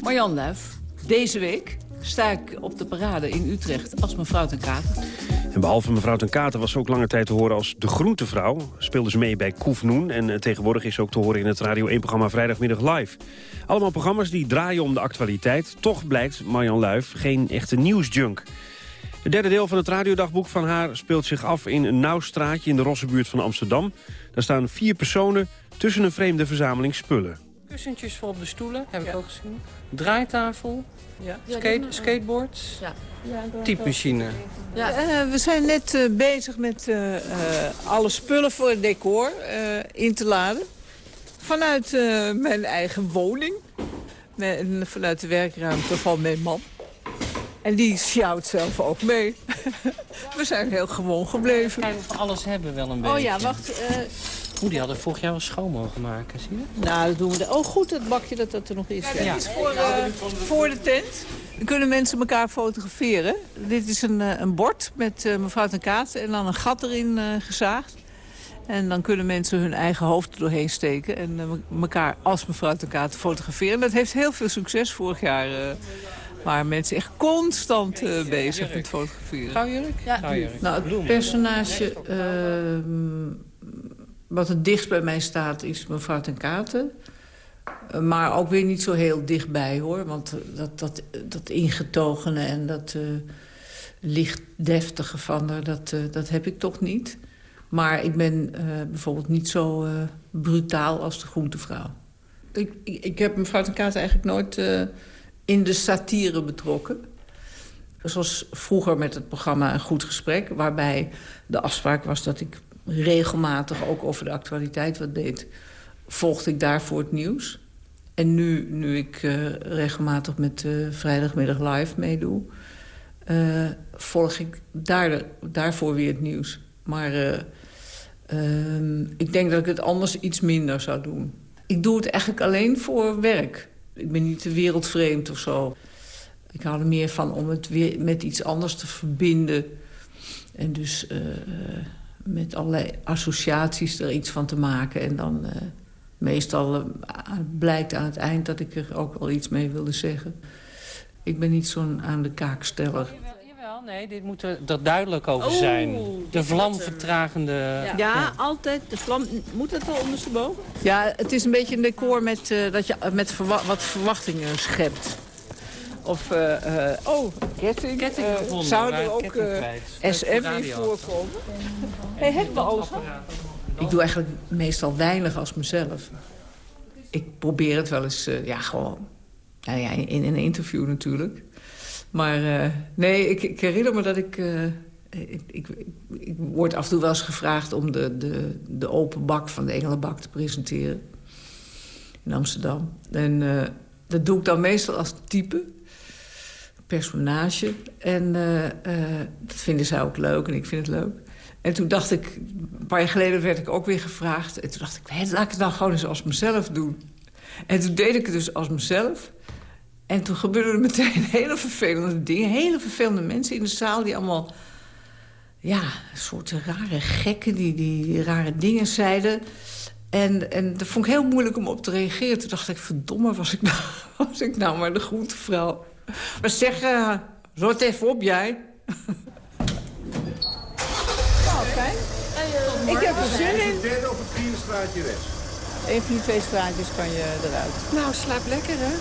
Marjan Luif, deze week sta ik op de parade in Utrecht als mevrouw ten Katen. En behalve mevrouw ten Katen was ze ook lange tijd te horen als de groentevrouw. Speelde ze mee bij Koef Noen en eh, tegenwoordig is ze ook te horen in het Radio 1-programma Vrijdagmiddag Live. Allemaal programma's die draaien om de actualiteit. Toch blijkt Marjan Luif geen echte nieuwsjunk. Het derde deel van het radiodagboek van haar speelt zich af in een nauw straatje in de Rossenbuurt van Amsterdam. Daar staan vier personen tussen een vreemde verzameling spullen. Kussentjes voor op de stoelen, heb ik ook gezien. Draaitafel, Ja. skate, skateboards, Ja. typemachine. Ja. Eh, we zijn net eh, bezig met eh, eh, alle spullen voor het decor eh, in te laden. Vanuit eh, mijn eigen woning. Met- en vanuit de werkruimte van mijn man. En die sjouwt zelf ook mee. we zijn heel gewoon gebleven. Alles hebben wel een beetje. Oh ja, wacht. eh, Oeh, die hadden vorig jaar wel schoon mogen maken, zie je? nou, dat doen we. de- Oh, goed, dat bakje dat dat er nog is. Ja, is voor, eh, voor de tent. Dan kunnen mensen elkaar fotograferen. Dit is een, eh, een bord met eh, mevrouw ten Kaat en dan een gat erin eh, gezaagd. En dan kunnen mensen hun eigen hoofd er doorheen steken... en elkaar als mevrouw ten Kaat fotograferen. En dat heeft heel veel succes vorig jaar. Eh waren mensen echt constant eh, bezig met fotograferen. Gauwjurk? Ja, nou, het personage ehm, wat het dichtst bij mij staat is mevrouw ten Katen. Eh, Maar ook weer niet zo heel dichtbij, hoor. Want eh, dat, dat, dat ingetogene en dat eh, licht deftige van haar, dat, eh, dat heb ik toch niet. Maar ik ben eh, bijvoorbeeld niet zo eh, brutaal als de groentevrouw. Ik, ik, ik heb mevrouw ten Katen eigenlijk nooit eh, in de satire betrokken. Zoals vroeger met het programma Een Goed Gesprek... waarbij de afspraak was dat ik regelmatig ook over de actualiteit wat deed... volgde ik daarvoor het nieuws. En nu, nu ik eh, regelmatig met eh, Vrijdagmiddag Live meedoe... eh, volg ik daar, daarvoor weer het nieuws. Maar eh, ehm, ik denk dat ik het anders iets minder zou doen. Ik doe het eigenlijk alleen voor werk. Ik ben niet wereldvreemd of zo. Ik hou er meer van om het weer met iets anders te verbinden. En dus eh, eh, met allerlei associaties er iets van te maken. En dan eh, meestal blijkt aan het eind dat ik er ook wel iets mee wilde zeggen. Ik ben niet zo'n aan de kaaksteller. Nee, dit moet er, er duidelijk over zijn. De vlamvertragende... Ja, altijd. De vlam, moet dat wel ondersteboven? Ja, het is een beetje een decor met, eh, dat je met verwa- wat verwachtingen schept. Of, eh, eh, oh, ketting. Ketting gevonden, Zou er ook eh, SM in voorkomen? Hey, hebben we alles al? Ik doe eigenlijk meestal weinig als mezelf. Ik probeer het wel eens, eh, ja, gewoon... Nou ja, in een interview natuurlijk. Maar eh, nee, ik, ik herinner me dat ik... eh, ik, ik, word af en toe wel eens gevraagd om de, de, de open bak van de Engelenbak te presenteren. In Amsterdam. En eh, dat doe ik dan meestal als type. Personage. En dat vinden zij ook leuk en ik vind het leuk. En toen dacht ik, een paar jaar geleden werd ik ook weer gevraagd. En toen dacht ik, laat ik het nou gewoon eens als mezelf doen. En toen deed ik het dus als mezelf. En toen gebeurden er meteen hele vervelende dingen. Hele vervelende mensen in de zaal die allemaal... Ja, een soort rare gekken die, die, die rare dingen zeiden. En, en dat vond ik heel moeilijk om op te reageren. Toen dacht ik, verdomme, was ik nou, was ik nou maar de groentevrouw. Maar zeg, uh, rot even op jij. Ik heb er zin in. Het derde of het vierde straatje rechts. Een van die twee straatjes kan je eruit. Nou, slaap lekker, hè?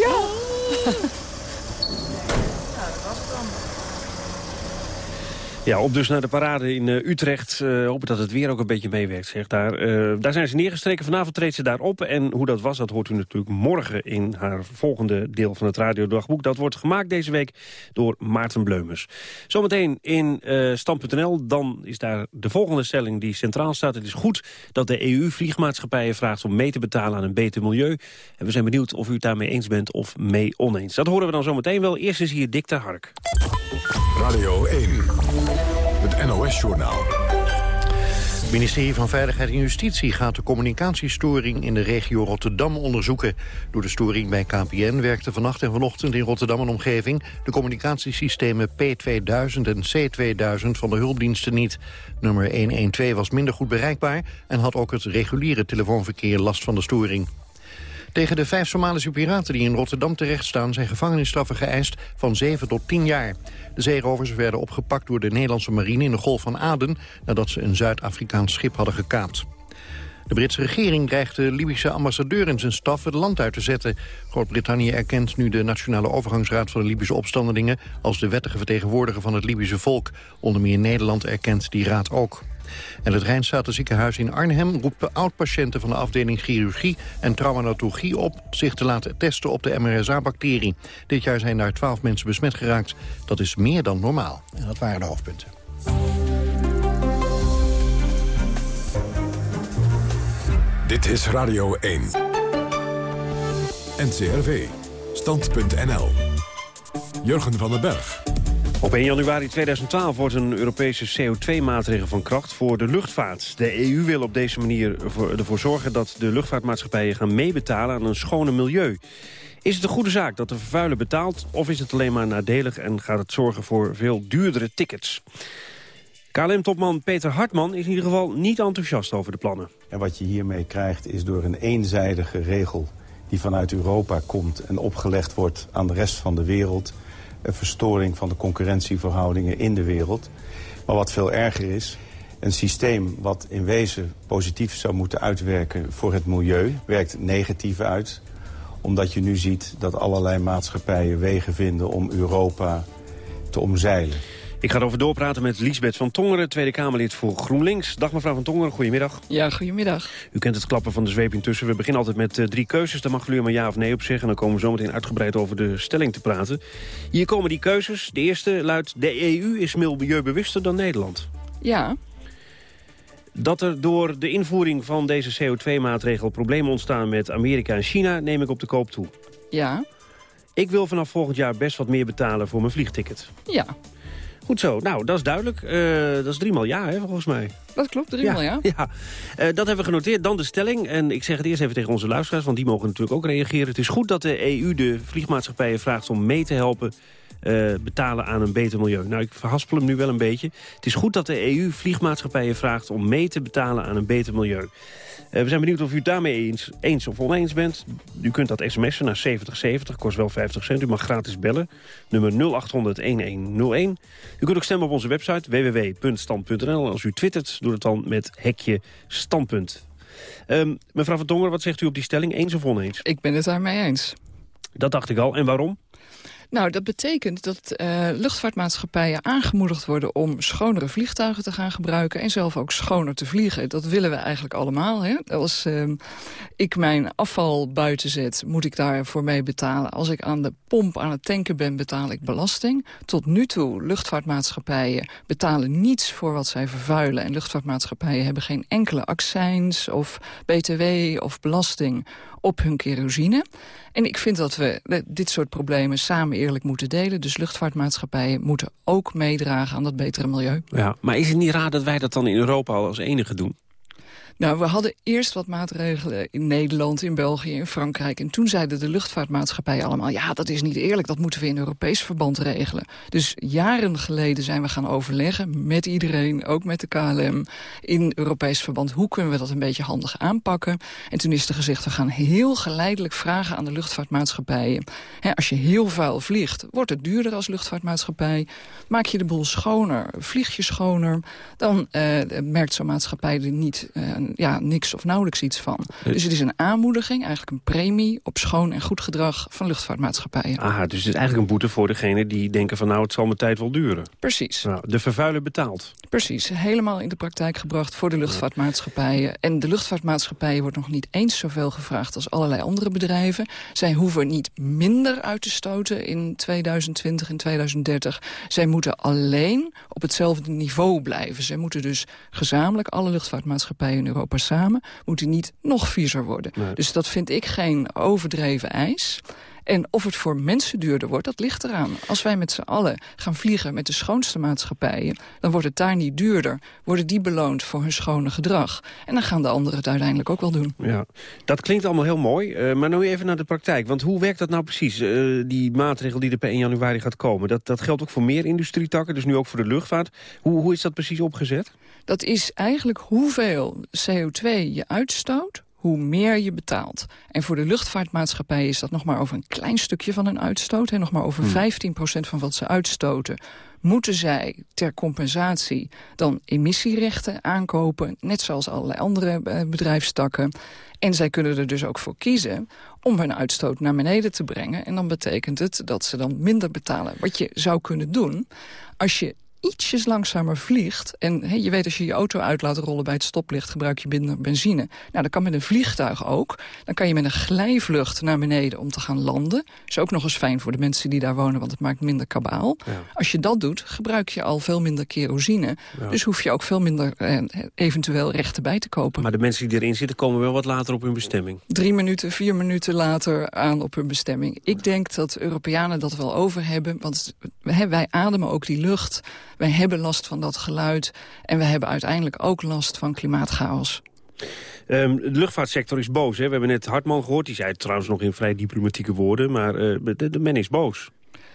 Ja. Nou, dat was het dan. Ja, op dus naar de parade in eh, Utrecht. Uh, hopen dat het weer ook een beetje meewerkt, zegt daar. Eh, daar zijn ze neergestreken. Vanavond treedt ze daar op. En hoe dat was, dat hoort u natuurlijk morgen in haar volgende deel van het radiodagboek. Dat wordt gemaakt deze week door Maarten Bleumers. Zometeen in uh, dan is daar de volgende stelling die centraal staat. Het is goed dat de EU vliegmaatschappijen vraagt om mee te betalen aan een beter milieu. En we zijn benieuwd of u het daarmee eens bent of mee oneens. Dat horen we dan zometeen wel. Eerst is hier Dick Hark. Radio 1. Het NOS-journaal. Het ministerie van Veiligheid en Justitie gaat de communicatiestoring in de regio Rotterdam onderzoeken. Door de storing bij KPN werkten vannacht en vanochtend in Rotterdam en omgeving de communicatiesystemen P2000 en C2000 van de hulpdiensten niet. Nummer 112 was minder goed bereikbaar en had ook het reguliere telefoonverkeer last van de storing. Tegen de vijf Somalische piraten die in Rotterdam terechtstaan... zijn gevangenisstraffen geëist van 7 tot 10 jaar. De zeerovers werden opgepakt door de Nederlandse marine in de Golf van Aden... nadat ze een Zuid-Afrikaans schip hadden gekaapt. De Britse regering dreigt de Libische ambassadeur en zijn staf het land uit te zetten. Groot-Brittannië erkent nu de Nationale Overgangsraad van de Libische opstandelingen... als de wettige vertegenwoordiger van het Libische volk. Onder meer Nederland erkent die raad ook. En het Rijnstatenziekenhuis in Arnhem roept oud-patiënten van de afdeling chirurgie en traumatologie op zich te laten testen op de MRSA-bacterie. Dit jaar zijn daar twaalf mensen besmet geraakt. Dat is meer dan normaal. En dat waren de hoofdpunten. Dit is Radio 1. NCRV. Stand.nl. Jurgen van den Berg. Op 1 januari 2012 wordt een Europese CO2-maatregel van kracht voor de luchtvaart. De EU wil op deze manier ervoor zorgen dat de luchtvaartmaatschappijen gaan meebetalen aan een schone milieu. Is het een goede zaak dat de vervuiler betaalt of is het alleen maar nadelig en gaat het zorgen voor veel duurdere tickets? KLM-topman Peter Hartman is in ieder geval niet enthousiast over de plannen. En wat je hiermee krijgt is door een eenzijdige regel die vanuit Europa komt en opgelegd wordt aan de rest van de wereld een verstoring van de concurrentieverhoudingen in de wereld. Maar wat veel erger is, een systeem wat in wezen positief zou moeten uitwerken voor het milieu... werkt negatief uit, omdat je nu ziet dat allerlei maatschappijen wegen vinden om Europa te omzeilen. Ik ga erover doorpraten met Liesbeth van Tongeren, Tweede Kamerlid voor GroenLinks. Dag mevrouw van Tongeren, goedemiddag. Ja, goedemiddag. U kent het klappen van de zweep intussen. We beginnen altijd met uh, drie keuzes. Daar mag u maar ja of nee op zeggen. En dan komen we zometeen uitgebreid over de stelling te praten. Hier komen die keuzes. De eerste luidt, de EU is milieubewuster dan Nederland. Ja. Dat er door de invoering van deze CO2-maatregel problemen ontstaan met Amerika en China... neem ik op de koop toe. Ja. Ik wil vanaf volgend jaar best wat meer betalen voor mijn vliegticket. Ja. Goed zo. Nou, dat is duidelijk. Uh, dat is driemaal ja, hè, volgens mij. Dat klopt, driemaal ja. Ja, ja. Uh, dat hebben we genoteerd. Dan de stelling. En ik zeg het eerst even tegen onze luisteraars, want die mogen natuurlijk ook reageren. Het is goed dat de EU de vliegmaatschappijen vraagt om mee te helpen... Uh, betalen aan een beter milieu. Nou, ik verhaspel hem nu wel een beetje. Het is goed dat de EU vliegmaatschappijen vraagt om mee te betalen aan een beter milieu. Uh, we zijn benieuwd of u het daarmee eens, eens of oneens bent. U kunt dat sms'en naar 7070, kost wel 50 cent. U mag gratis bellen, nummer 0800-1101. U kunt ook stemmen op onze website www.stand.nl. Als u twittert, doe het dan met hekje standpunt. Um, mevrouw Van Dongen, wat zegt u op die stelling, eens of oneens? Ik ben het daarmee eens. Dat dacht ik al. En waarom? Nou, dat betekent dat uh, luchtvaartmaatschappijen aangemoedigd worden... om schonere vliegtuigen te gaan gebruiken en zelf ook schoner te vliegen. Dat willen we eigenlijk allemaal. Hè? Als uh, ik mijn afval buiten zet, moet ik daarvoor mee betalen. Als ik aan de pomp aan het tanken ben, betaal ik belasting. Tot nu toe, luchtvaartmaatschappijen betalen niets voor wat zij vervuilen. En luchtvaartmaatschappijen hebben geen enkele accijns of btw of belasting op hun kerosine. En ik vind dat we dit soort problemen samen eerlijk moeten delen. Dus luchtvaartmaatschappijen moeten ook meedragen aan dat betere milieu. Ja, maar is het niet raar dat wij dat dan in Europa al als enige doen? Nou, we hadden eerst wat maatregelen in Nederland, in België, in Frankrijk. En toen zeiden de luchtvaartmaatschappijen allemaal... ja, dat is niet eerlijk, dat moeten we in Europees verband regelen. Dus jaren geleden zijn we gaan overleggen met iedereen, ook met de KLM... in Europees verband, hoe kunnen we dat een beetje handig aanpakken? En toen is er gezegd, we gaan heel geleidelijk vragen aan de luchtvaartmaatschappijen. als je heel vuil vliegt, wordt het duurder als luchtvaartmaatschappij. Maak je de boel schoner, vlieg je schoner... dan uh, merkt zo'n maatschappij er niet... Uh, ja, niks of nauwelijks iets van. Eh. Dus het is een aanmoediging, eigenlijk een premie... op schoon en goed gedrag van luchtvaartmaatschappijen. Aha, dus het is eigenlijk een boete voor degene die denken van... nou, het zal mijn tijd wel duren. Precies. Nou, de vervuiler betaalt. Precies, helemaal in de praktijk gebracht voor de luchtvaartmaatschappijen. En de luchtvaartmaatschappijen wordt nog niet eens zoveel gevraagd... als allerlei andere bedrijven. Zij hoeven niet minder uit te stoten in 2020 en 2030. Zij moeten alleen op hetzelfde niveau blijven. Zij moeten dus gezamenlijk alle luchtvaartmaatschappijen in Europa samen... moeten niet nog viezer worden. Dus dat vind ik geen overdreven eis. En of het voor mensen duurder wordt, dat ligt eraan. Als wij met z'n allen gaan vliegen met de schoonste maatschappijen... dan wordt het daar niet duurder. Worden die beloond voor hun schone gedrag. En dan gaan de anderen het uiteindelijk ook wel doen. Ja, dat klinkt allemaal heel mooi. Uh, maar nu even naar de praktijk. Want hoe werkt dat nou precies, uh, die maatregel die er per 1 januari gaat komen? Dat, dat geldt ook voor meer industrietakken, dus nu ook voor de luchtvaart. Hoe, hoe is dat precies opgezet? Dat is eigenlijk hoeveel CO2 je uitstoot hoe meer je betaalt. En voor de luchtvaartmaatschappij is dat nog maar over een klein stukje van hun uitstoot. En nog maar over 15% van wat ze uitstoten moeten zij ter compensatie dan emissierechten aankopen... net zoals allerlei andere bedrijfstakken. En zij kunnen er dus ook voor kiezen om hun uitstoot naar beneden te brengen. En dan betekent het dat ze dan minder betalen. Wat je zou kunnen doen als je ietsjes langzamer vliegt... en he, je weet als je je auto uit laat rollen bij het stoplicht... gebruik je minder benzine. Nou, dat kan met een vliegtuig ook. Dan kan je met een glijvlucht naar beneden om te gaan landen. is ook nog eens fijn voor de mensen die daar wonen... want het maakt minder kabaal. Als je dat doet, gebruik je al veel minder kerosine. Dus hoef je ook veel minder eh, eventueel rechten bij te kopen. Maar de mensen die erin zitten komen wel wat later op hun bestemming. Drie minuten, vier minuten later aan op hun bestemming. Ik denk dat Europeanen dat wel over hebben. Want wij ademen ook die lucht... Wij hebben last van dat geluid en we hebben uiteindelijk ook last van klimaatchaos. Um, de luchtvaartsector is boos. Hè? We hebben net Hartman gehoord. Die zei het trouwens nog in vrij diplomatieke woorden. Maar uh, de, de men is boos.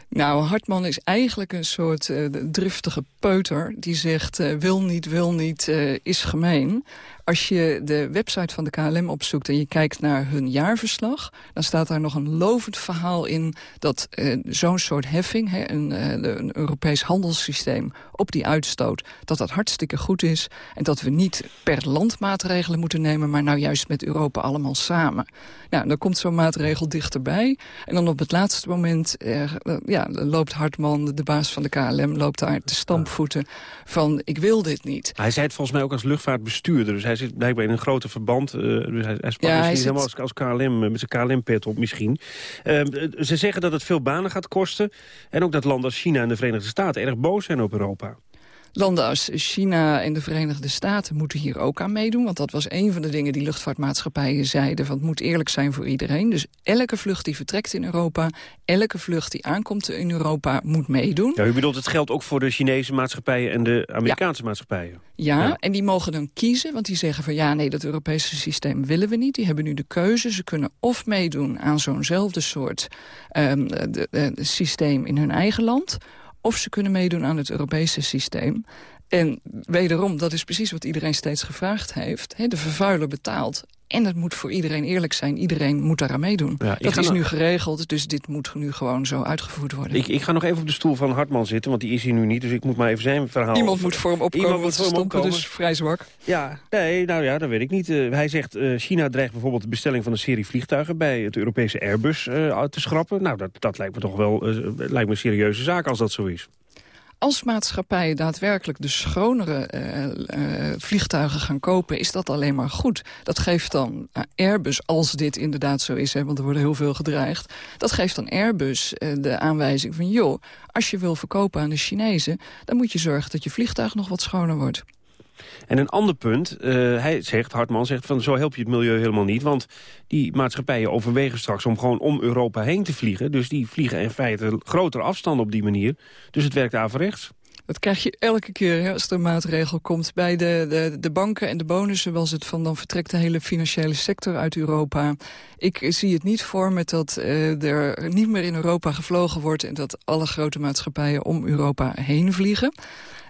Nou, Hartman is eigenlijk een soort uh, driftige peuter... die zegt uh, wil niet, wil niet, uh, is gemeen. Als je de website van de KLM opzoekt en je kijkt naar hun jaarverslag... dan staat daar nog een lovend verhaal in dat zo'n soort heffing... Hè, een, een Europees handelssysteem op die uitstoot... dat dat hartstikke goed is en dat we niet per land maatregelen moeten nemen... maar nou juist met Europa allemaal samen. Nou, dan komt zo'n maatregel dichterbij. En dan op het laatste moment ja, loopt Hartman, de baas van de KLM... loopt daar te stampvoeten van ik wil dit niet. Hij zei het volgens mij ook als luchtvaartbestuurder. Dus hij zit blijkbaar in een grote verband. Uh, dus hij, hij sprak ja, misschien helemaal als, als KLM, met zijn KLM-pet op misschien. Uh, ze zeggen dat het veel banen gaat kosten. En ook dat landen als China en de Verenigde Staten erg boos zijn op Europa. Landen als China en de Verenigde Staten moeten hier ook aan meedoen. Want dat was een van de dingen die luchtvaartmaatschappijen zeiden. Van het moet eerlijk zijn voor iedereen. Dus elke vlucht die vertrekt in Europa, elke vlucht die aankomt in Europa moet meedoen. Ja, u bedoelt het geldt ook voor de Chinese maatschappijen en de Amerikaanse ja. maatschappijen? Ja, ja, en die mogen dan kiezen. Want die zeggen van ja, nee, dat Europese systeem willen we niet. Die hebben nu de keuze. Ze kunnen of meedoen aan zo'nzelfde soort um, de, de, systeem in hun eigen land of ze kunnen meedoen aan het Europese systeem. En wederom, dat is precies wat iedereen steeds gevraagd heeft. de vervuiler betaalt. En het moet voor iedereen eerlijk zijn. Iedereen moet daaraan meedoen. Ja, dat is nu geregeld, dus dit moet nu gewoon zo uitgevoerd worden. Ik, ik, ga nog even op de stoel van Hartman zitten, want die is hier nu niet. Dus ik moet maar even zijn verhaal... Iemand moet voor hem opkomen, want ze stompen dus vrij zwak. Ja, nee, nou ja, dat weet ik niet. Uh, hij zegt, uh, China dreigt bijvoorbeeld de bestelling van een serie vliegtuigen... bij het Europese Airbus uh, te schrappen. Nou, dat, dat lijkt me toch wel lijkt me een serieuze zaak als dat zo is als maatschappijen daadwerkelijk de schonere uh, uh, vliegtuigen gaan kopen... is dat alleen maar goed. Dat geeft dan uh, Airbus, als dit inderdaad zo is... Hè, want er worden heel veel gedreigd... dat geeft dan Airbus de aanwijzing van... joh, als je wil verkopen aan de Chinezen... dan moet je zorgen dat je vliegtuig nog wat schoner wordt. En een ander punt, uh, hij zegt, Hartman zegt van zo help je het milieu helemaal niet. Want die maatschappijen overwegen straks om gewoon om Europa heen te vliegen. Dus die vliegen in feite grotere afstanden op die manier. Dus het werkt averechts. Dat krijg je elke keer hè, als er een maatregel komt. Bij de, de, de banken en de bonussen was het van... dan vertrekt de hele financiële sector uit Europa. Ik zie het niet voor met dat uh, er niet meer in Europa gevlogen wordt... en dat alle grote maatschappijen om Europa heen vliegen.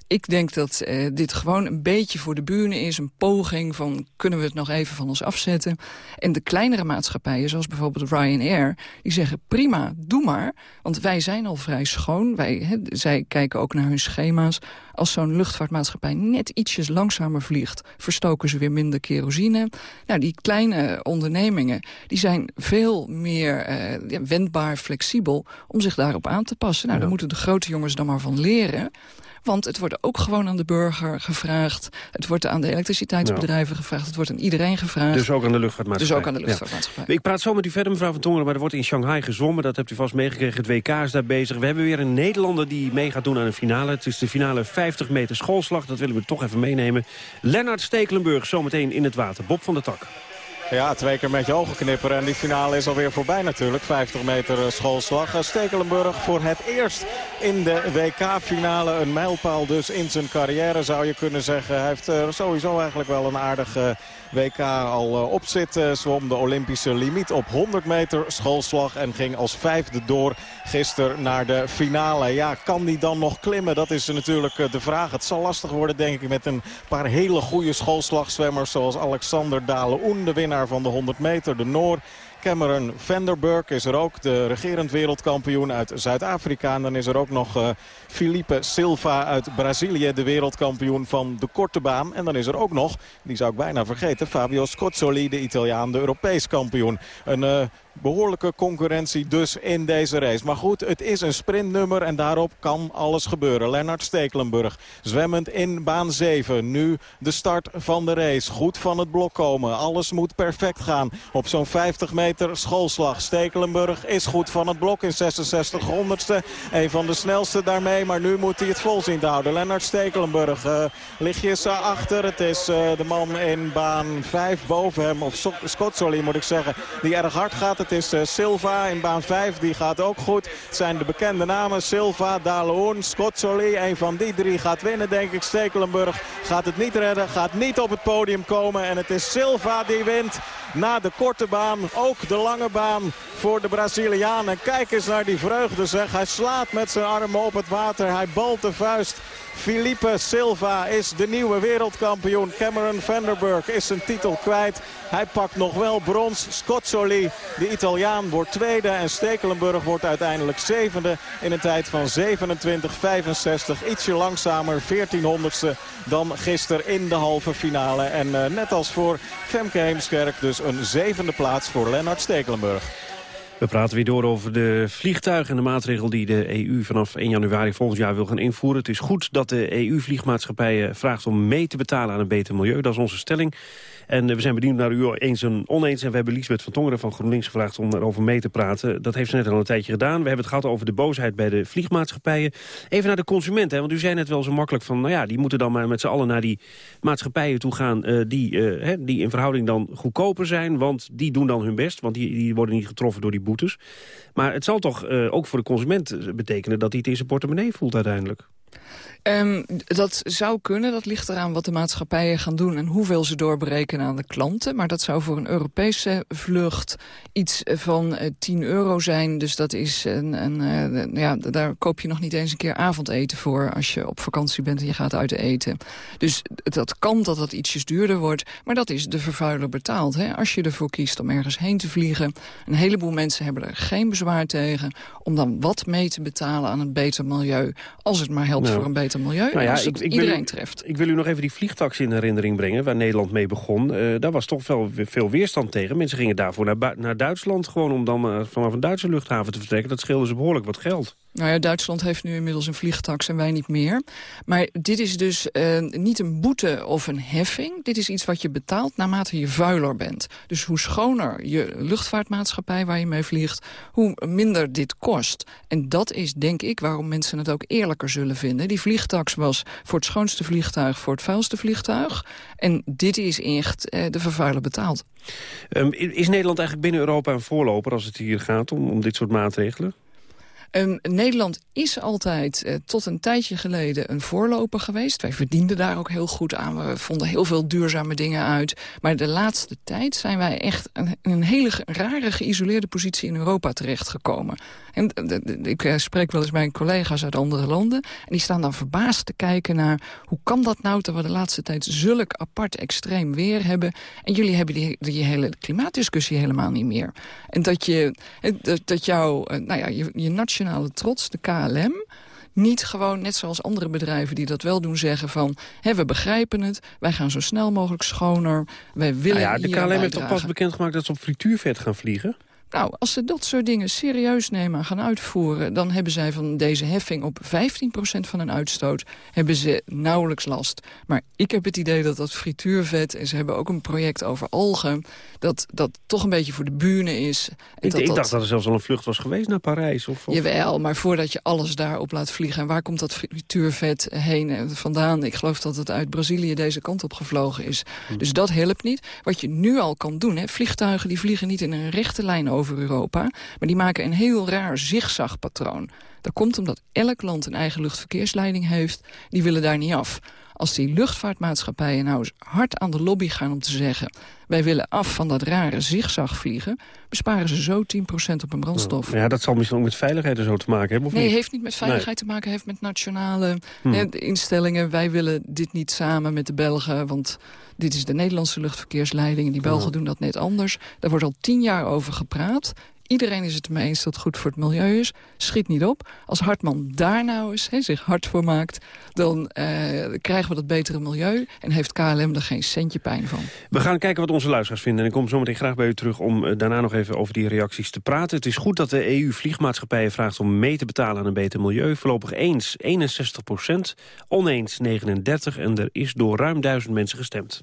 Ik denk dat uh, dit gewoon een beetje voor de buren is. Een poging van, kunnen we het nog even van ons afzetten? En de kleinere maatschappijen, zoals bijvoorbeeld Ryanair... die zeggen, prima, doe maar. Want wij zijn al vrij schoon. Wij, he, zij kijken ook naar hun schema's. Als zo'n luchtvaartmaatschappij net ietsjes langzamer vliegt... verstoken ze weer minder kerosine. Nou, die kleine ondernemingen die zijn veel meer uh, ja, wendbaar, flexibel... om zich daarop aan te passen. Nou, ja. daar moeten de grote jongens dan maar van leren... Want het wordt ook gewoon aan de burger gevraagd. Het wordt aan de elektriciteitsbedrijven gevraagd. Het wordt aan iedereen gevraagd. Dus ook aan de luchtvaartmaatschappij. Dus ook aan de luchtvaartmaatschappij. Ja. Ik praat zo met u verder, mevrouw Van Tongeren. Maar er wordt in Shanghai gezwommen. Dat hebt u vast meegekregen. Het WK is daar bezig. We hebben weer een Nederlander die mee gaat doen aan een finale. Het is de finale 50 meter schoolslag. Dat willen we toch even meenemen. Lennart Stekelenburg zometeen in het water. Bob van der Tak. Ja, twee keer met je ogen knipperen. En die finale is alweer voorbij natuurlijk. 50 meter schoolslag. Stekelenburg voor het eerst in de WK-finale. Een mijlpaal dus in zijn carrière zou je kunnen zeggen. Hij heeft sowieso eigenlijk wel een aardige WK al op zitten. Zwom de Olympische limiet op 100 meter schoolslag. En ging als vijfde door gisteren naar de finale. Ja, kan die dan nog klimmen? Dat is natuurlijk de vraag. Het zal lastig worden denk ik met een paar hele goede schoolslagzwemmers. Zoals Alexander Dale-Oen, de winnaar van de 100 meter. De Noor. Cameron Vanderburg is er ook, de regerend wereldkampioen uit Zuid-Afrika. En dan is er ook nog uh, Felipe Silva uit Brazilië, de wereldkampioen van de korte baan. En dan is er ook nog, die zou ik bijna vergeten, Fabio Scozzoli, de Italiaan, de Europees kampioen. Een uh, behoorlijke concurrentie dus in deze race. Maar goed, het is een sprintnummer en daarop kan alles gebeuren. Lennart Stekelenburg zwemmend in baan 7. Nu de start van de race. Goed van het blok komen. Alles moet perfect gaan. Op zo'n 50 meter schoolslag. Stekelenburg is goed van het blok in 66 honderdste. Een van de snelste daarmee, maar nu moet hij het vol zien te houden. Lennart Stekelenburg uh, lichtjes achter. Het is uh, de man in baan 5 boven hem, of Scotsoli moet ik zeggen, die erg hard gaat. Het is Silva in baan 5, die gaat ook goed. Het zijn de bekende namen, Silva, Dalehoorn, Scotsoli. Een van die drie gaat winnen, denk ik. Stekelenburg gaat het niet redden, gaat niet op het podium komen. En het is Silva die wint na de korte baan. Ook de lange baan voor de Brazilianen. Kijk eens naar die vreugde zeg. Hij slaat met zijn armen op het water. Hij balt de vuist. Felipe Silva is de nieuwe wereldkampioen. Cameron Vanderburg is zijn titel kwijt. Hij pakt nog wel brons. Scozzoli, de Italiaan, wordt tweede. En Stekelenburg wordt uiteindelijk zevende in een tijd van 27-65. Ietsje langzamer, 1400ste dan gisteren in de halve finale. En uh, net als voor Femke Heemskerk dus een zevende plaats voor Lennart Stekelenburg. We praten weer door over de vliegtuigen en de maatregel die de EU vanaf 1 januari volgend jaar wil gaan invoeren. Het is goed dat de EU-vliegmaatschappijen vraagt om mee te betalen aan een beter milieu. Dat is onze stelling. En we zijn bediend naar u eens en oneens. En we hebben Liesbeth van Tongeren van GroenLinks gevraagd om erover mee te praten. Dat heeft ze net al een tijdje gedaan. We hebben het gehad over de boosheid bij de vliegmaatschappijen. Even naar de consumenten. Want u zei net wel zo makkelijk van... nou ja, die moeten dan maar met z'n allen naar die maatschappijen toe gaan... Uh, die, uh, die in verhouding dan goedkoper zijn. Want die doen dan hun best. Want die, die worden niet getroffen door die boetes. Maar het zal toch ook voor de consument betekenen... dat hij het in zijn portemonnee voelt uiteindelijk. Um, dat zou kunnen, dat ligt eraan wat de maatschappijen gaan doen... en hoeveel ze doorberekenen aan de klanten. Maar dat zou voor een Europese vlucht iets van uh, 10 euro zijn. Dus dat is een, een uh, ja, daar koop je nog niet eens een keer avondeten voor... als je op vakantie bent en je gaat uit eten. Dus dat kan dat dat ietsjes duurder wordt. Maar dat is de vervuiler betaald. Hè? Als je ervoor kiest om ergens heen te vliegen... een heleboel mensen hebben er geen bezwaar tegen... om dan wat mee te betalen aan een beter milieu... als het maar helpt nou. voor een beter milieu. Nou ja, ik, ik iedereen u, treft. Ik wil u nog even die vliegtax in herinnering brengen... waar Nederland mee begon. Uh, daar was toch wel veel weerstand tegen. Mensen gingen daarvoor naar, naar Duitsland... gewoon om dan vanaf een Duitse luchthaven te vertrekken. Dat scheelde ze behoorlijk wat geld. Nou ja, Duitsland heeft nu inmiddels een vliegtax en wij niet meer. Maar dit is dus uh, niet een boete of een heffing. Dit is iets wat je betaalt naarmate je vuiler bent. Dus hoe schoner je luchtvaartmaatschappij waar je mee vliegt... hoe minder dit kost. En dat is, denk ik, waarom mensen het ook eerlijker zullen vinden. Die vliegtax was voor het schoonste vliegtuig, voor het vuilste vliegtuig. En dit is echt uh, de vervuiler betaald. Um, is Nederland eigenlijk binnen Europa een voorloper als het hier gaat om, om dit soort maatregelen? Um, Nederland is altijd uh, tot een tijdje geleden een voorloper geweest. Wij verdienden daar ook heel goed aan. We vonden heel veel duurzame dingen uit. Maar de laatste tijd zijn wij echt een, een hele rare geïsoleerde positie in Europa terechtgekomen. En ik uh, spreek wel eens mijn collega's uit andere landen. En die staan dan verbaasd te kijken naar... hoe kan dat nou dat we de laatste tijd zulk apart extreem weer hebben... en jullie hebben die, die hele klimaatdiscussie helemaal niet meer. En dat, je, dat, dat jouw nou ja, je, je nationale trots, de KLM niet gewoon, net zoals andere bedrijven die dat wel doen, zeggen van... Hè, we begrijpen het, wij gaan zo snel mogelijk schoner, wij willen nou ja, De KLM heeft toch pas bekendgemaakt dat ze op frituurvet gaan vliegen? Nou, als ze dat soort dingen serieus nemen en gaan uitvoeren... dan hebben zij van deze heffing op 15% van hun uitstoot... hebben ze nauwelijks last. Maar ik heb het idee dat dat frituurvet... en ze hebben ook een project over algen... dat dat toch een beetje voor de buren is. ik, dat, ik dacht dat er zelfs al een vlucht was geweest naar Parijs. Of, of... Jawel, maar voordat je alles daarop laat vliegen... en waar komt dat frituurvet heen en vandaan? Ik geloof dat het uit Brazilië deze kant op gevlogen is. Hm. Dus dat helpt niet. Wat je nu al kan doen, hè, vliegtuigen die vliegen niet in een rechte lijn over over Europa. Maar die maken een heel raar zigzagpatroon. Dat komt omdat elk land een eigen luchtverkeersleiding heeft. Die willen daar niet af. Als die luchtvaartmaatschappijen nou eens hard aan de lobby gaan om te zeggen... wij willen af van dat rare zigzagvliegen... besparen ze zo 10% op hun brandstof. Ja, dat zal misschien ook met veiligheid en zo te maken hebben, of Nee, niet? heeft niet met veiligheid te maken, heeft met nationale hmm. instellingen. Wij willen dit niet samen met de Belgen, want dit is de Nederlandse luchtverkeersleiding... en die Belgen doen dat net anders. Daar wordt al tien jaar over gepraat. Iedereen is het ermee eens dat het goed voor het milieu is. Schiet niet op. Als Hartman daar nou eens he, zich hard voor maakt... dan uh, krijgen we dat betere milieu... en heeft KLM er geen centje pijn van. We gaan kijken wat onze luisteraars vinden. En ik kom zometeen graag bij u terug om uh, daarna nog even over die reacties te praten. Het is goed dat de EU-vliegmaatschappijen vraagt om mee te betalen aan een beter milieu. Voorlopig eens 61 procent, oneens 39 en er is door ruim duizend mensen gestemd.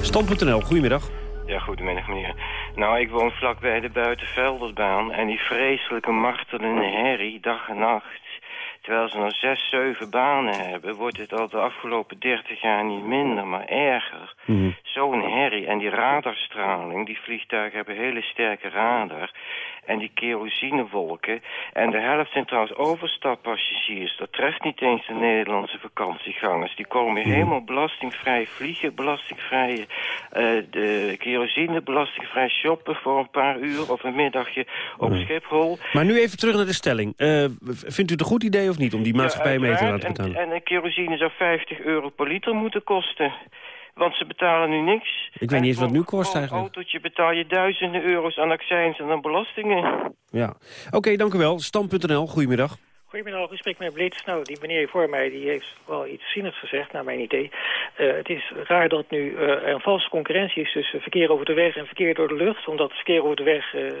Stand.nl, goedemiddag. Ja, goedemiddag meneer. Nou, ik woon vlakbij de Buitenveldersbaan en die vreselijke martelende herrie, dag en nacht. Terwijl ze nog zes, zeven banen hebben, wordt het al de afgelopen dertig jaar niet minder, maar erger. Mhm. Zo'n herrie en die radarstraling, die vliegtuigen hebben hele sterke radar. En die kerosinewolken. En de helft zijn trouwens overstappassagiers. Dat treft niet eens de Nederlandse vakantiegangers. Die komen Mhm. helemaal belastingvrij vliegen, belastingvrij uh, de kerosine, belastingvrij shoppen voor een paar uur of een middagje op Mhm. Schiphol. Maar nu even terug naar de stelling. Uh, vindt u het een goed idee of niet om die maatschappij ja, mee te laten betalen? En, en kerosine zou 50 euro per liter moeten kosten. Want ze betalen nu niks. Ik weet niet eens wat nu kost eigenlijk. een autootje betaal je duizenden euro's aan accijns en aan belastingen. Ja. Oké, okay, dank u wel. Stam.nl, goedemiddag. Goedemiddag, u spreekt met Blitz. Nou, die meneer voor mij die heeft wel iets zinnigs gezegd, naar mijn idee. Uh, het is raar dat nu uh, er een valse concurrentie is tussen verkeer over de weg en verkeer door de lucht. Omdat verkeer over de weg uh,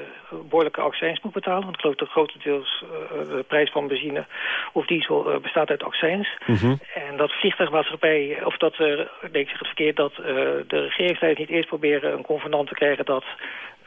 behoorlijke accijns moet betalen. Want ik geloof dat grotendeels de prijs van benzine of diesel bestaat uit accijns. Mm -hmm. En dat vliegtuigmaatschappij, of dat, denk ik het verkeerd, dat de regeringsleiders niet eerst proberen een convenant te krijgen dat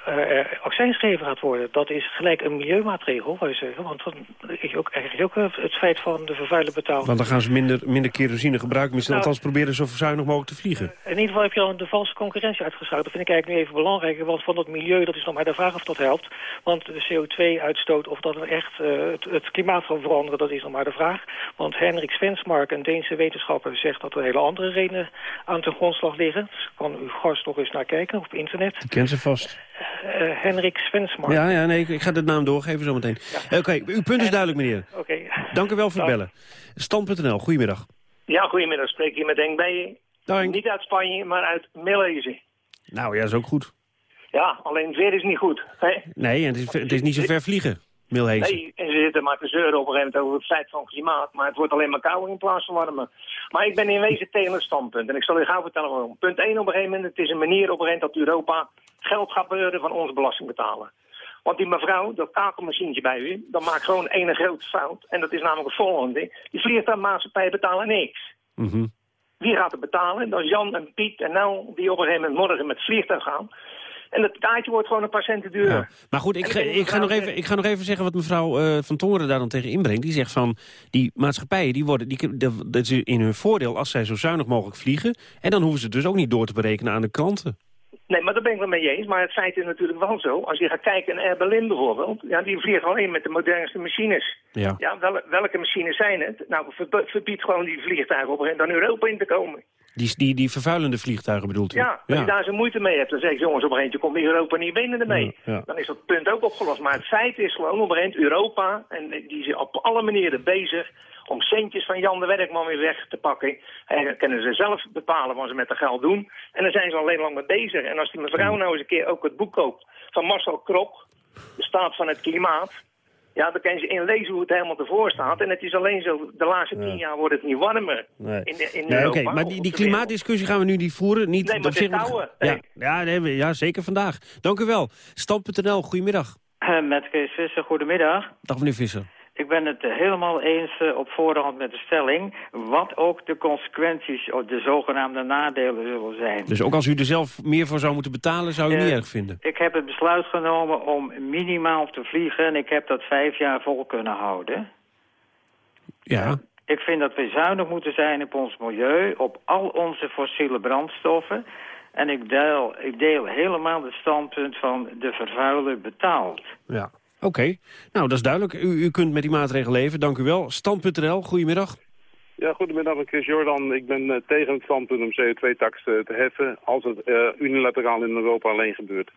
uh, accijns gegeven gaat worden. Dat is gelijk een milieumaatregel, zou je zeggen. Want dan is ook eigenlijk ook het feit van de vervuiler betaald. Want dan gaan ze minder, minder kerosine gebruiken. Misschien nou, althans proberen zo zuinig mogelijk te vliegen. In ieder geval heb je al de valse concurrentie uitgeschakeld. Dat vind ik eigenlijk nu even belangrijk. Want van dat milieu, dat is nog maar de vraag of dat helpt. Want de CO2-uitstoot, of dat echt uh, het, het, klimaat zal veranderen, dat is nog maar de vraag. Want Henrik Svensmark, een Deense wetenschapper, zegt dat er hele andere redenen aan ten grondslag liggen. Dus kan uw gast nog eens naar kijken op internet. Ik ken ze vast. Uh, Henrik Svensmark. Ja, ja nee, ik, ga de naam doorgeven zometeen. Ja. Oké, okay, uw punt is duidelijk, meneer. Oké. Okay. Dank u wel voor het bellen. Stand.nl, goedemiddag. Ja, goedemiddag. Spreek hier met Henk. Dank. Niet uit Spanje, maar uit Maleisië. Nou ja, is ook goed. Ja, alleen het weer is niet goed. Hè? Nee, en het is, het is niet zo ver vliegen, Milhezen. Nee, en ze zitten maar te zeuren op een gegeven moment over het feit van klimaat. Maar het wordt alleen maar kouder in plaats van warmer. Maar ik ben in wezen tegen het standpunt. En ik zal u gauw vertellen waarom. Punt 1 op een gegeven moment. Het is een manier op een gegeven moment dat Europa geld gaat beuren van onze belasting betalen. Want die mevrouw, dat kakelmachientje bij u, dat maakt gewoon één grote fout. En dat is namelijk het volgende. Die vliegtuigmaatschappijen betalen niks. Mm -hmm. Wie gaat het betalen? Dat is Jan en Piet en Nel die op een gegeven moment morgen met het vliegtuig gaan. En het taartje wordt gewoon een paar centen duurder. Ja. Maar goed, ik ga, ik, ga nog even, ik ga nog even zeggen wat mevrouw uh, Van Tongeren daar dan tegen inbrengt. Die zegt van, die maatschappijen, die worden, die, dat is in hun voordeel als zij zo zuinig mogelijk vliegen. En dan hoeven ze dus ook niet door te berekenen aan de klanten. Nee, maar daar ben ik wel mee eens. Maar het feit is natuurlijk wel zo. Als je gaat kijken naar Air Berlin bijvoorbeeld. Ja, die vliegen alleen met de modernste machines. Ja. Ja, wel, welke machines zijn het? Nou, ver- verbied gewoon die vliegtuigen op dan Europa in te komen. Die, die, die vervuilende vliegtuigen bedoelt u? Ja, als je daar zo moeite mee hebt, dan zeg ik, jongens, op een gegeven moment komt Europa niet binnen ermee. Ja, ja. Dan is dat punt ook opgelost. Maar het feit is gewoon, op een gegeven moment Europa, en die is op alle manieren bezig om centjes van Jan de Werkman weer weg te pakken. En dan kunnen ze zelf bepalen wat ze met dat geld doen. En daar zijn ze al heel lang mee bezig. En als die mevrouw nou eens een keer ook het boek koopt van Marcel Krop, De Staat van het Klimaat... Ja, dan kan je inlezen hoe het helemaal ervoor staat. En het is alleen zo, de laatste tien jaar wordt het niet warmer Nee. in, de, in Nee, Europa. oké, maar die, die klimaatdiscussie gaan we nu niet voeren. Niet Nee, maar dit ja, ja, nee, ja, zeker vandaag. Dank u wel. Stand.nl, goedemiddag. Eh, Met Kees Visser, goedemiddag. Dag meneer Visser. Ik ben het eh, helemaal eens eh, op voorhand met de stelling... wat ook de consequenties of de zogenaamde nadelen zullen zijn. Dus ook als u er zelf meer voor zou moeten betalen, zou u Eh, niet erg vinden? Ik heb het besluit genomen om minimaal te vliegen... en ik heb dat vijf jaar vol kunnen houden. Ja. Ik vind dat we zuinig moeten zijn op ons milieu... op al onze fossiele brandstoffen... En ik deel, ik deel helemaal het standpunt van de vervuiler betaalt. Ja. Oké, nou dat is duidelijk. U, u kunt met die maatregelen leven, dank u wel. Stand.nl, goedemiddag. Ja, goedemiddag, Chris Jordan. Ik ben eh, tegen het standpunt om CO2-tax te, heffen als het eh, unilateraal in Europa alleen gebeurt.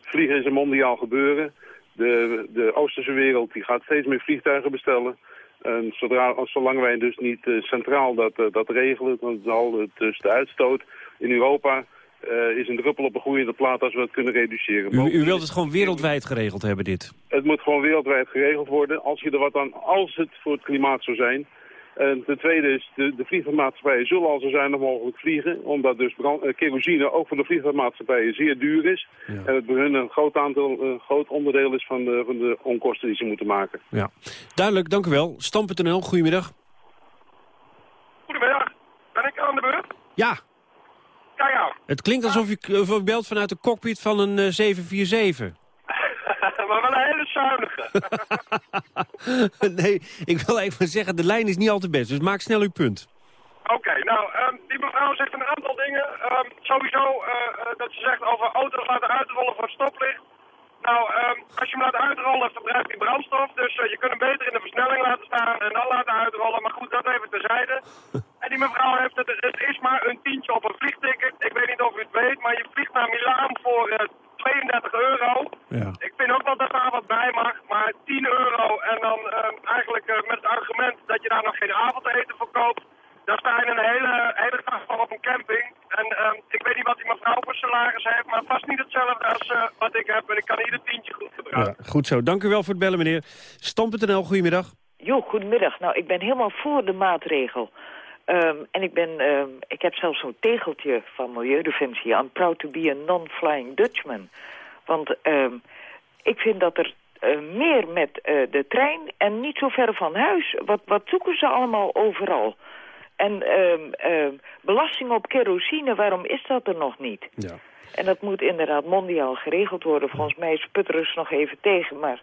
Vliegen is een mondiaal gebeuren. De, de Oosterse wereld die gaat steeds meer vliegtuigen bestellen. En zodra, zolang wij dus niet eh, centraal dat, dat regelen, dan zal het, dus de uitstoot in Europa eh, is een druppel op een gloeiende plaat als we het kunnen reduceren. U, u wilt het gewoon wereldwijd geregeld hebben, dit. Het moet gewoon wereldwijd geregeld worden. Als je er wat aan, als het voor het klimaat zou zijn. En ten tweede is, de, de vliegtuigmaatschappijen zullen al zo zuinig mogelijk vliegen. Omdat dus brand, eh, kerosine ook voor de vliegtuigmaatschappijen zeer duur is. En het bij hun een groot, aantal, groot onderdeel is van de, van de onkosten die ze moeten maken. Ja. Duidelijk, dank u wel. Stand.nl, goedemiddag. Goedemiddag, ben ik aan de beurt? Ja, Ja, ja. het klinkt alsof alsof u belt vanuit de cockpit van een eh, 747. maar wel een hele zuinige. nee, ik wil even zeggen, de lijn is niet al te best, dus maak snel uw punt. Oké, nou, ehm, die mevrouw zegt een aantal dingen. Ehm, sowieso eh, eh, dat ze zegt over auto's laten uitrollen voor stoplicht. Nou, ehm, als je hem laat uitrollen, verbruikt hij brandstof. Dus eh, je kunt hem beter in de versnelling laten staan en dan laten uitrollen. Maar goed, dat even terzijde. En die mevrouw heeft het, het is maar een tientje op een vliegticket. Ik weet niet of u het weet, maar je vliegt naar Milaan voor eh, 32 euro. Ja. Ik vind ook wel dat daar wat bij mag, maar 10 euro en dan ehm, eigenlijk eh, met het argument dat je daar nog geen avondeten voor Dan sta je een hele, hele dag van op een camping. En ehm, ik weet niet wat die mevrouw voor salaris heeft, maar vast niet hetzelfde als eh, wat ik heb. En ik kan ieder tientje goed gebruiken. Ja, goed zo, dank u wel voor het bellen, meneer. Stand.nl, goedemiddag. Jo, goedemiddag. Nou, ik ben helemaal voor de maatregel. Ehm, en ik, ben, ehm, ik heb zelfs zo'n tegeltje van Milieudefensie. I'm proud to be a non-flying Dutchman. Want ehm, ik vind dat er eh, meer met eh, de trein en niet zo ver van huis. Wat, wat zoeken ze allemaal overal? En ehm, ehm, belasting op kerosine, waarom is dat er nog niet? Ja. En dat moet inderdaad mondiaal geregeld worden. Volgens mij is Putterus nog even tegen, maar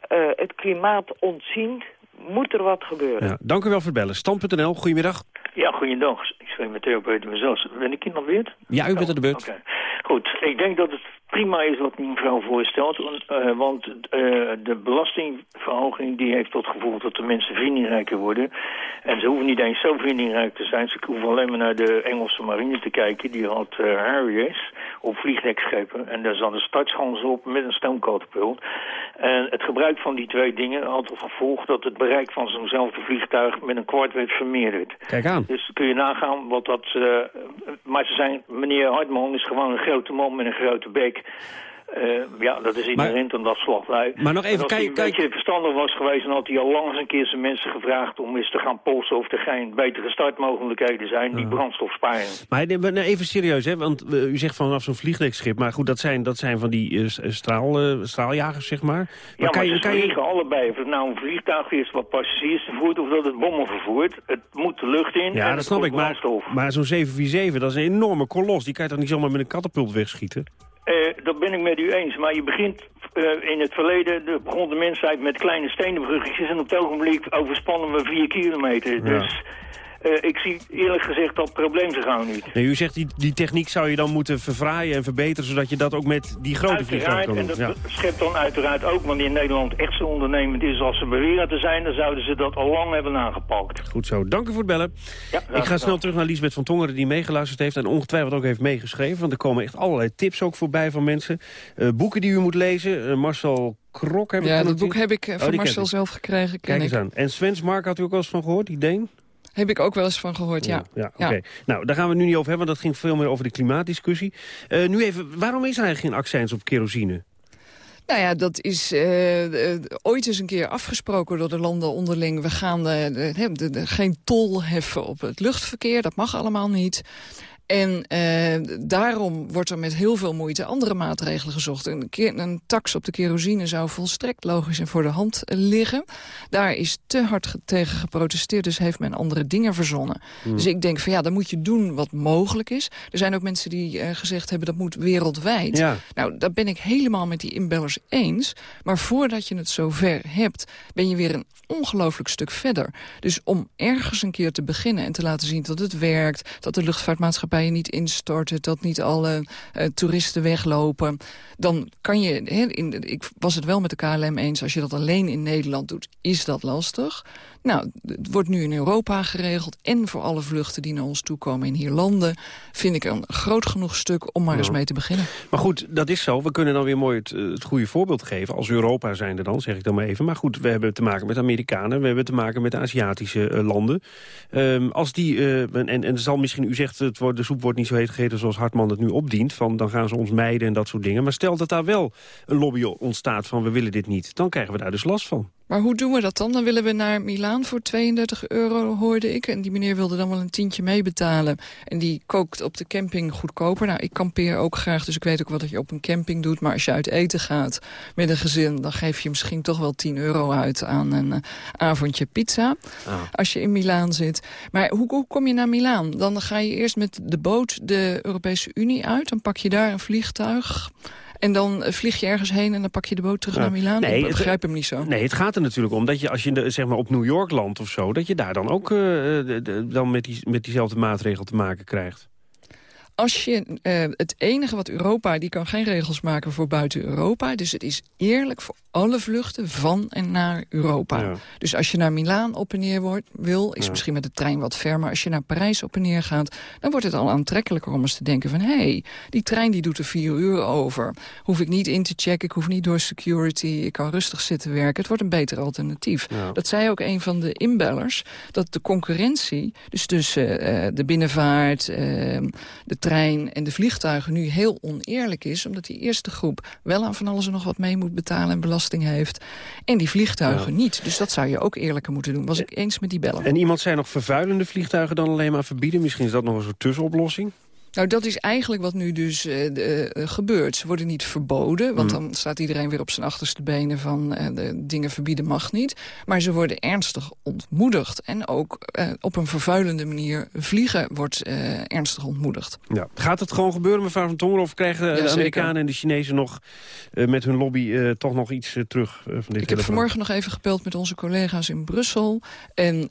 eh, het klimaat ontziend moet er wat gebeuren. Ja, dank u wel voor het bellen. Stand.nl, goedemiddag. Ja, goeiedag. Ik spreek met Theo Peter mezelf. Ben ik in de beurt? Ja, u bent aan de beurt. Oké. Goed, ik denk dat het prima is wat die mevrouw voorstelt. want, eh, want eh, de belastingverhoging die heeft tot gevolg dat de mensen vindingrijker worden. En ze hoeven niet eens zo vindingrijk te zijn. Ze hoeven alleen maar naar de Engelse marine te kijken. Die had eh, Harriers op vliegdekschepen. En daar zat een startschans op met een stoomkatapult. En het gebruik van die twee dingen had tot gevolg dat het bereik van zo'nzelfde vliegtuig met een kwart werd vermeerderd. Kijk aan. Dus kun je nagaan wat dat... eh, maar ze zijn, meneer Hartman is gewoon een grote man met een grote bek. Eh, ja, dat is inherent aan dat slaglui. Maar nog even, En als hij een beetje verstandig was geweest... dan had hij al lang eens een keer zijn mensen gevraagd... om eens te gaan polsen of er geen betere startmogelijkheden zijn... die brandstof sparen. Maar even serieus, hè, want eh, u zegt vanaf zo'n vliegdekschip... maar goed, dat zijn, dat zijn van die eh, straal, straaljagers, zeg maar. Maar ja, kan maar je, ze kan je, allebei. Of het nou een vliegtuig is wat passagiers vervoert... of dat het bommen vervoert. Het moet de lucht in en ja, dat snap ik, maar, brandstof. maar zo'n 747, dat is een enorme kolos. Die kan je toch niet zomaar met een katapult wegschieten? Eh, dat ben ik met u eens. Maar je begint eh, in het verleden, de, begon de mensheid met kleine stenen bruggetjes. En op het ogenblik overspannen we vier kilometer. Ja. Dus ik zie eerlijk gezegd dat probleem zo gauw niet. Nee, u zegt die, die techniek zou je dan moeten verfraaien en verbeteren... zodat je dat ook met die grote vliegtuigen kan doen. en dat schept dan uiteraard ook, wanneer Nederland echt zo ondernemend is als ze beweren te zijn... dan zouden ze dat al lang hebben aangepakt. Goed zo, dank u voor het bellen. ik ga snel terug naar Liesbeth van Tongeren die meegeluisterd heeft... en ongetwijfeld ook heeft meegeschreven, want er komen echt allerlei tips ook voorbij van mensen. Uh, boeken die u moet lezen, uh, Marcel Krok heb ik Ja, dat boek heb ik uh, van Marcel zelf gekregen. Kijk eens aan. En Svens Mark had u ook wel eens van gehoord, die Deen? Heb ik ook wel eens van gehoord, ja. Ja, oké. Nou, daar gaan we het nu niet over hebben, want dat ging veel meer over de klimaatdiscussie. Uh, nu even, waarom is er eigenlijk geen accijns op kerosine? Nou ja, dat is uh, uh, ooit eens een keer afgesproken door de landen onderling. We gaan geen tol heffen op het luchtverkeer, dat mag allemaal niet. En uh, daarom wordt er met heel veel moeite andere maatregelen gezocht. Een, een tax op de kerosine zou volstrekt logisch en voor de hand liggen. Daar is te hard tegen geprotesteerd, dus heeft men andere dingen verzonnen. Hmm. Dus ik denk van ja, dan moet je doen wat mogelijk is. Er zijn ook mensen die uh, gezegd hebben dat moet wereldwijd. Ja. Nou, daar ben ik helemaal met die inbellers eens. Maar voordat je het zover hebt, ben je weer een ongelooflijk stuk verder. Dus om ergens een keer te beginnen en te laten zien dat het werkt... dat de luchtvaartmaatschappijen niet instorten... dat niet alle uh, toeristen weglopen... dan kan je... He, in, ik was het wel met de KLM eens... als je dat alleen in Nederland doet, is dat lastig. Nou, het wordt nu in Europa geregeld... en voor alle vluchten die naar ons toe komen in hier landen... vind ik een groot genoeg stuk om maar eens mee te beginnen. Maar goed, dat is zo. We kunnen dan weer mooi het, het goede voorbeeld geven. Als Europa zijn er dan, zeg ik dan maar even. Maar goed, we hebben te maken met Amerikanen. We hebben te maken met de Aziatische uh, landen. Um, als die, uh, en, en, en zal misschien, u zegt, het wordt, de soep wordt niet zo heet gegeten zoals Hartman het nu opdient. Van dan gaan ze ons mijden en dat soort dingen. Maar stel dat daar wel een lobby ontstaat van we willen dit niet. Dan krijgen we daar dus last van. Maar hoe doen we dat dan? Dan willen we naar Milaan voor 32 euro, hoorde ik. En die meneer wilde dan wel een tientje meebetalen. En die kookt op de camping goedkoper. Nou, ik kampeer ook graag, dus ik weet ook wat je op een camping doet. Maar als je uit eten gaat met een gezin... dan geef je misschien toch wel 10 euro uit aan een uh, avondje pizza. Ah. Als je in Milaan zit. Maar hoe, hoe kom je naar Milaan? Dan ga je eerst met de boot de Europese Unie uit. Dan pak je daar een vliegtuig... En dan vlieg je ergens heen en dan pak je de boot terug Ja. naar Milaan. Nee, ik begrijp hem niet zo. Nee, het gaat er natuurlijk om dat je als je de- zeg maar, op New York landt of zo... dat je daar dan ook eh, dan met, die, met diezelfde maatregel te maken krijgt. Als je, eh, het enige wat Europa, die kan geen regels maken voor buiten Europa. Dus het is eerlijk voor alle vluchten van en naar Europa. Ja. Dus als je naar Milaan op en neer wordt, wil, is Ja. misschien met de trein wat ver. Maar als je naar Parijs op en neer gaat, dan wordt het al aantrekkelijker om eens te denken van... hé, hey, die trein die doet er vier uur over. Hoef ik niet in te checken, ik hoef niet door security. Ik kan rustig zitten werken. Het wordt een beter alternatief. Ja. Dat zei ook een van de inbellers. Dat de concurrentie, dus tussen eh, de binnenvaart, eh, de trein en de vliegtuigen... nu heel oneerlijk is, omdat die eerste groep wel aan van alles en nog wat mee moet betalen... en belasting heeft, en die vliegtuigen Ja. niet. Dus dat zou je ook eerlijker moeten doen. Was ik eens met die beller. En iemand zei nog vervuilende vliegtuigen dan alleen maar verbieden. Misschien is dat nog een soort tussenoplossing. Nou, dat is eigenlijk wat nu dus de- eh, gebeurt. Ze worden niet verboden, want Mm. dan staat iedereen weer op zijn achterste benen van eh, de dingen verbieden mag niet. Maar ze worden ernstig ontmoedigd. En ook op een vervuilende manier vliegen wordt ernstig ontmoedigd. Ja. Gaat het gewoon gebeuren, mevrouw Van Tongeren? Of krijgen de. Amerikanen en de Chinezen nog met hun lobby toch nog iets terug van dit Ik heb vanmorgen nog even gebeld met onze collega's in Brussel. En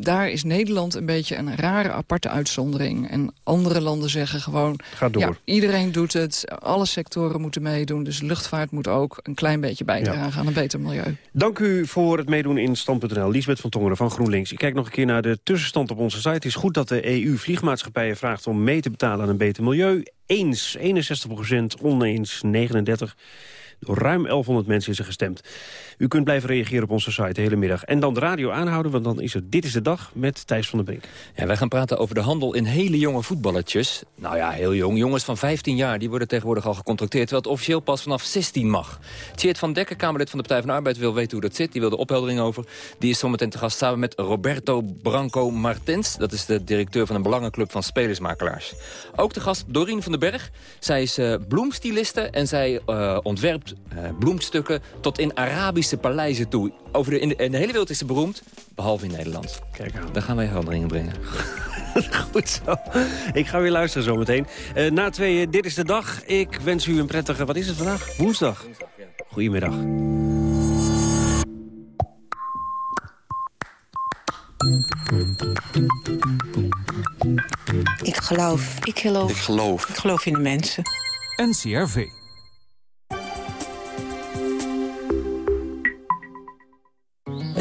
daar is Nederland een beetje een rare aparte uitzondering. En andere landen zeggen gewoon... Ga door. Ja, iedereen doet het, alle sectoren moeten meedoen. Dus luchtvaart moet ook een klein beetje bijdragen aan een beter milieu. Dank u voor het meedoen in Stand.nl. Liesbeth van Tongeren van GroenLinks. Ik kijk nog een keer naar de tussenstand op onze site. Het is goed dat de EU vliegmaatschappijen vraagt om mee te betalen aan een beter milieu. Eens 61 procent, oneens 39 door ruim 1100 mensen is er gestemd. U kunt blijven reageren op onze site de hele middag. En dan de radio aanhouden, want dan is het Dit is de Dag met Thijs van der Brink. Ja, wij gaan praten over de handel in hele jonge voetballertjes. Nou ja, heel jong. Jongens van 15 jaar die worden tegenwoordig al gecontracteerd... terwijl het officieel pas vanaf 16 mag. Tjeerd van Dekker, Kamerlid van de Partij van de Arbeid... wil weten hoe dat zit. Die wil de opheldering over. Die is zometeen te gast samen met Roberto Branco Martens. Dat is de directeur van een belangenclub van spelersmakelaars. Ook de gast Doreen van den Berg. Zij is eh bloemstyliste en zij eh, ontwerpt eh, bloemstukken... tot in Paleizen toe. Over de, in, de, in de hele wereld is ze beroemd, behalve in Nederland. Kijk aan. Daar gaan wij helderingen brengen. Goed zo. Ik ga weer luisteren zometeen. Eh na tweeën, dit is de dag. Ik wens u een prettige, wat is het vandaag? Woensdag. Goedemiddag. Ik geloof. Ik geloof. Ik geloof. Ik geloof in de mensen. NCRV.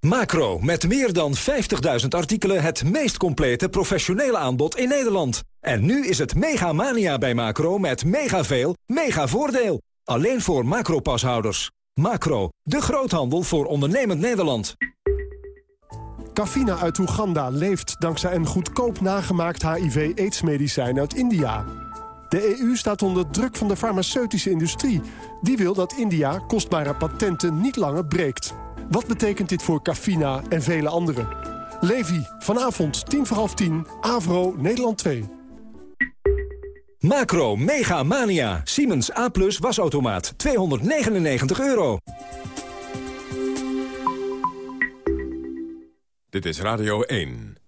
Macro, met meer dan 50.000 artikelen het meest complete professionele aanbod in Nederland. En nu is het mega mania bij Macro met mega veel, mega voordeel. Alleen voor Macro-pashouders. Macro, de groothandel voor ondernemend Nederland. Kafina uit Oeganda leeft dankzij een goedkoop nagemaakt HIV-aids-medicijn uit India. De EU staat onder druk van de farmaceutische industrie. Die wil dat India kostbare patenten niet langer breekt. Wat betekent dit voor Cafina en vele anderen? Levi, vanavond, tien voor half tien, Avro, Nederland 2. Macro Mega Mania. Siemens A+ wasautomaat. 299 euro. Dit is Radio 1.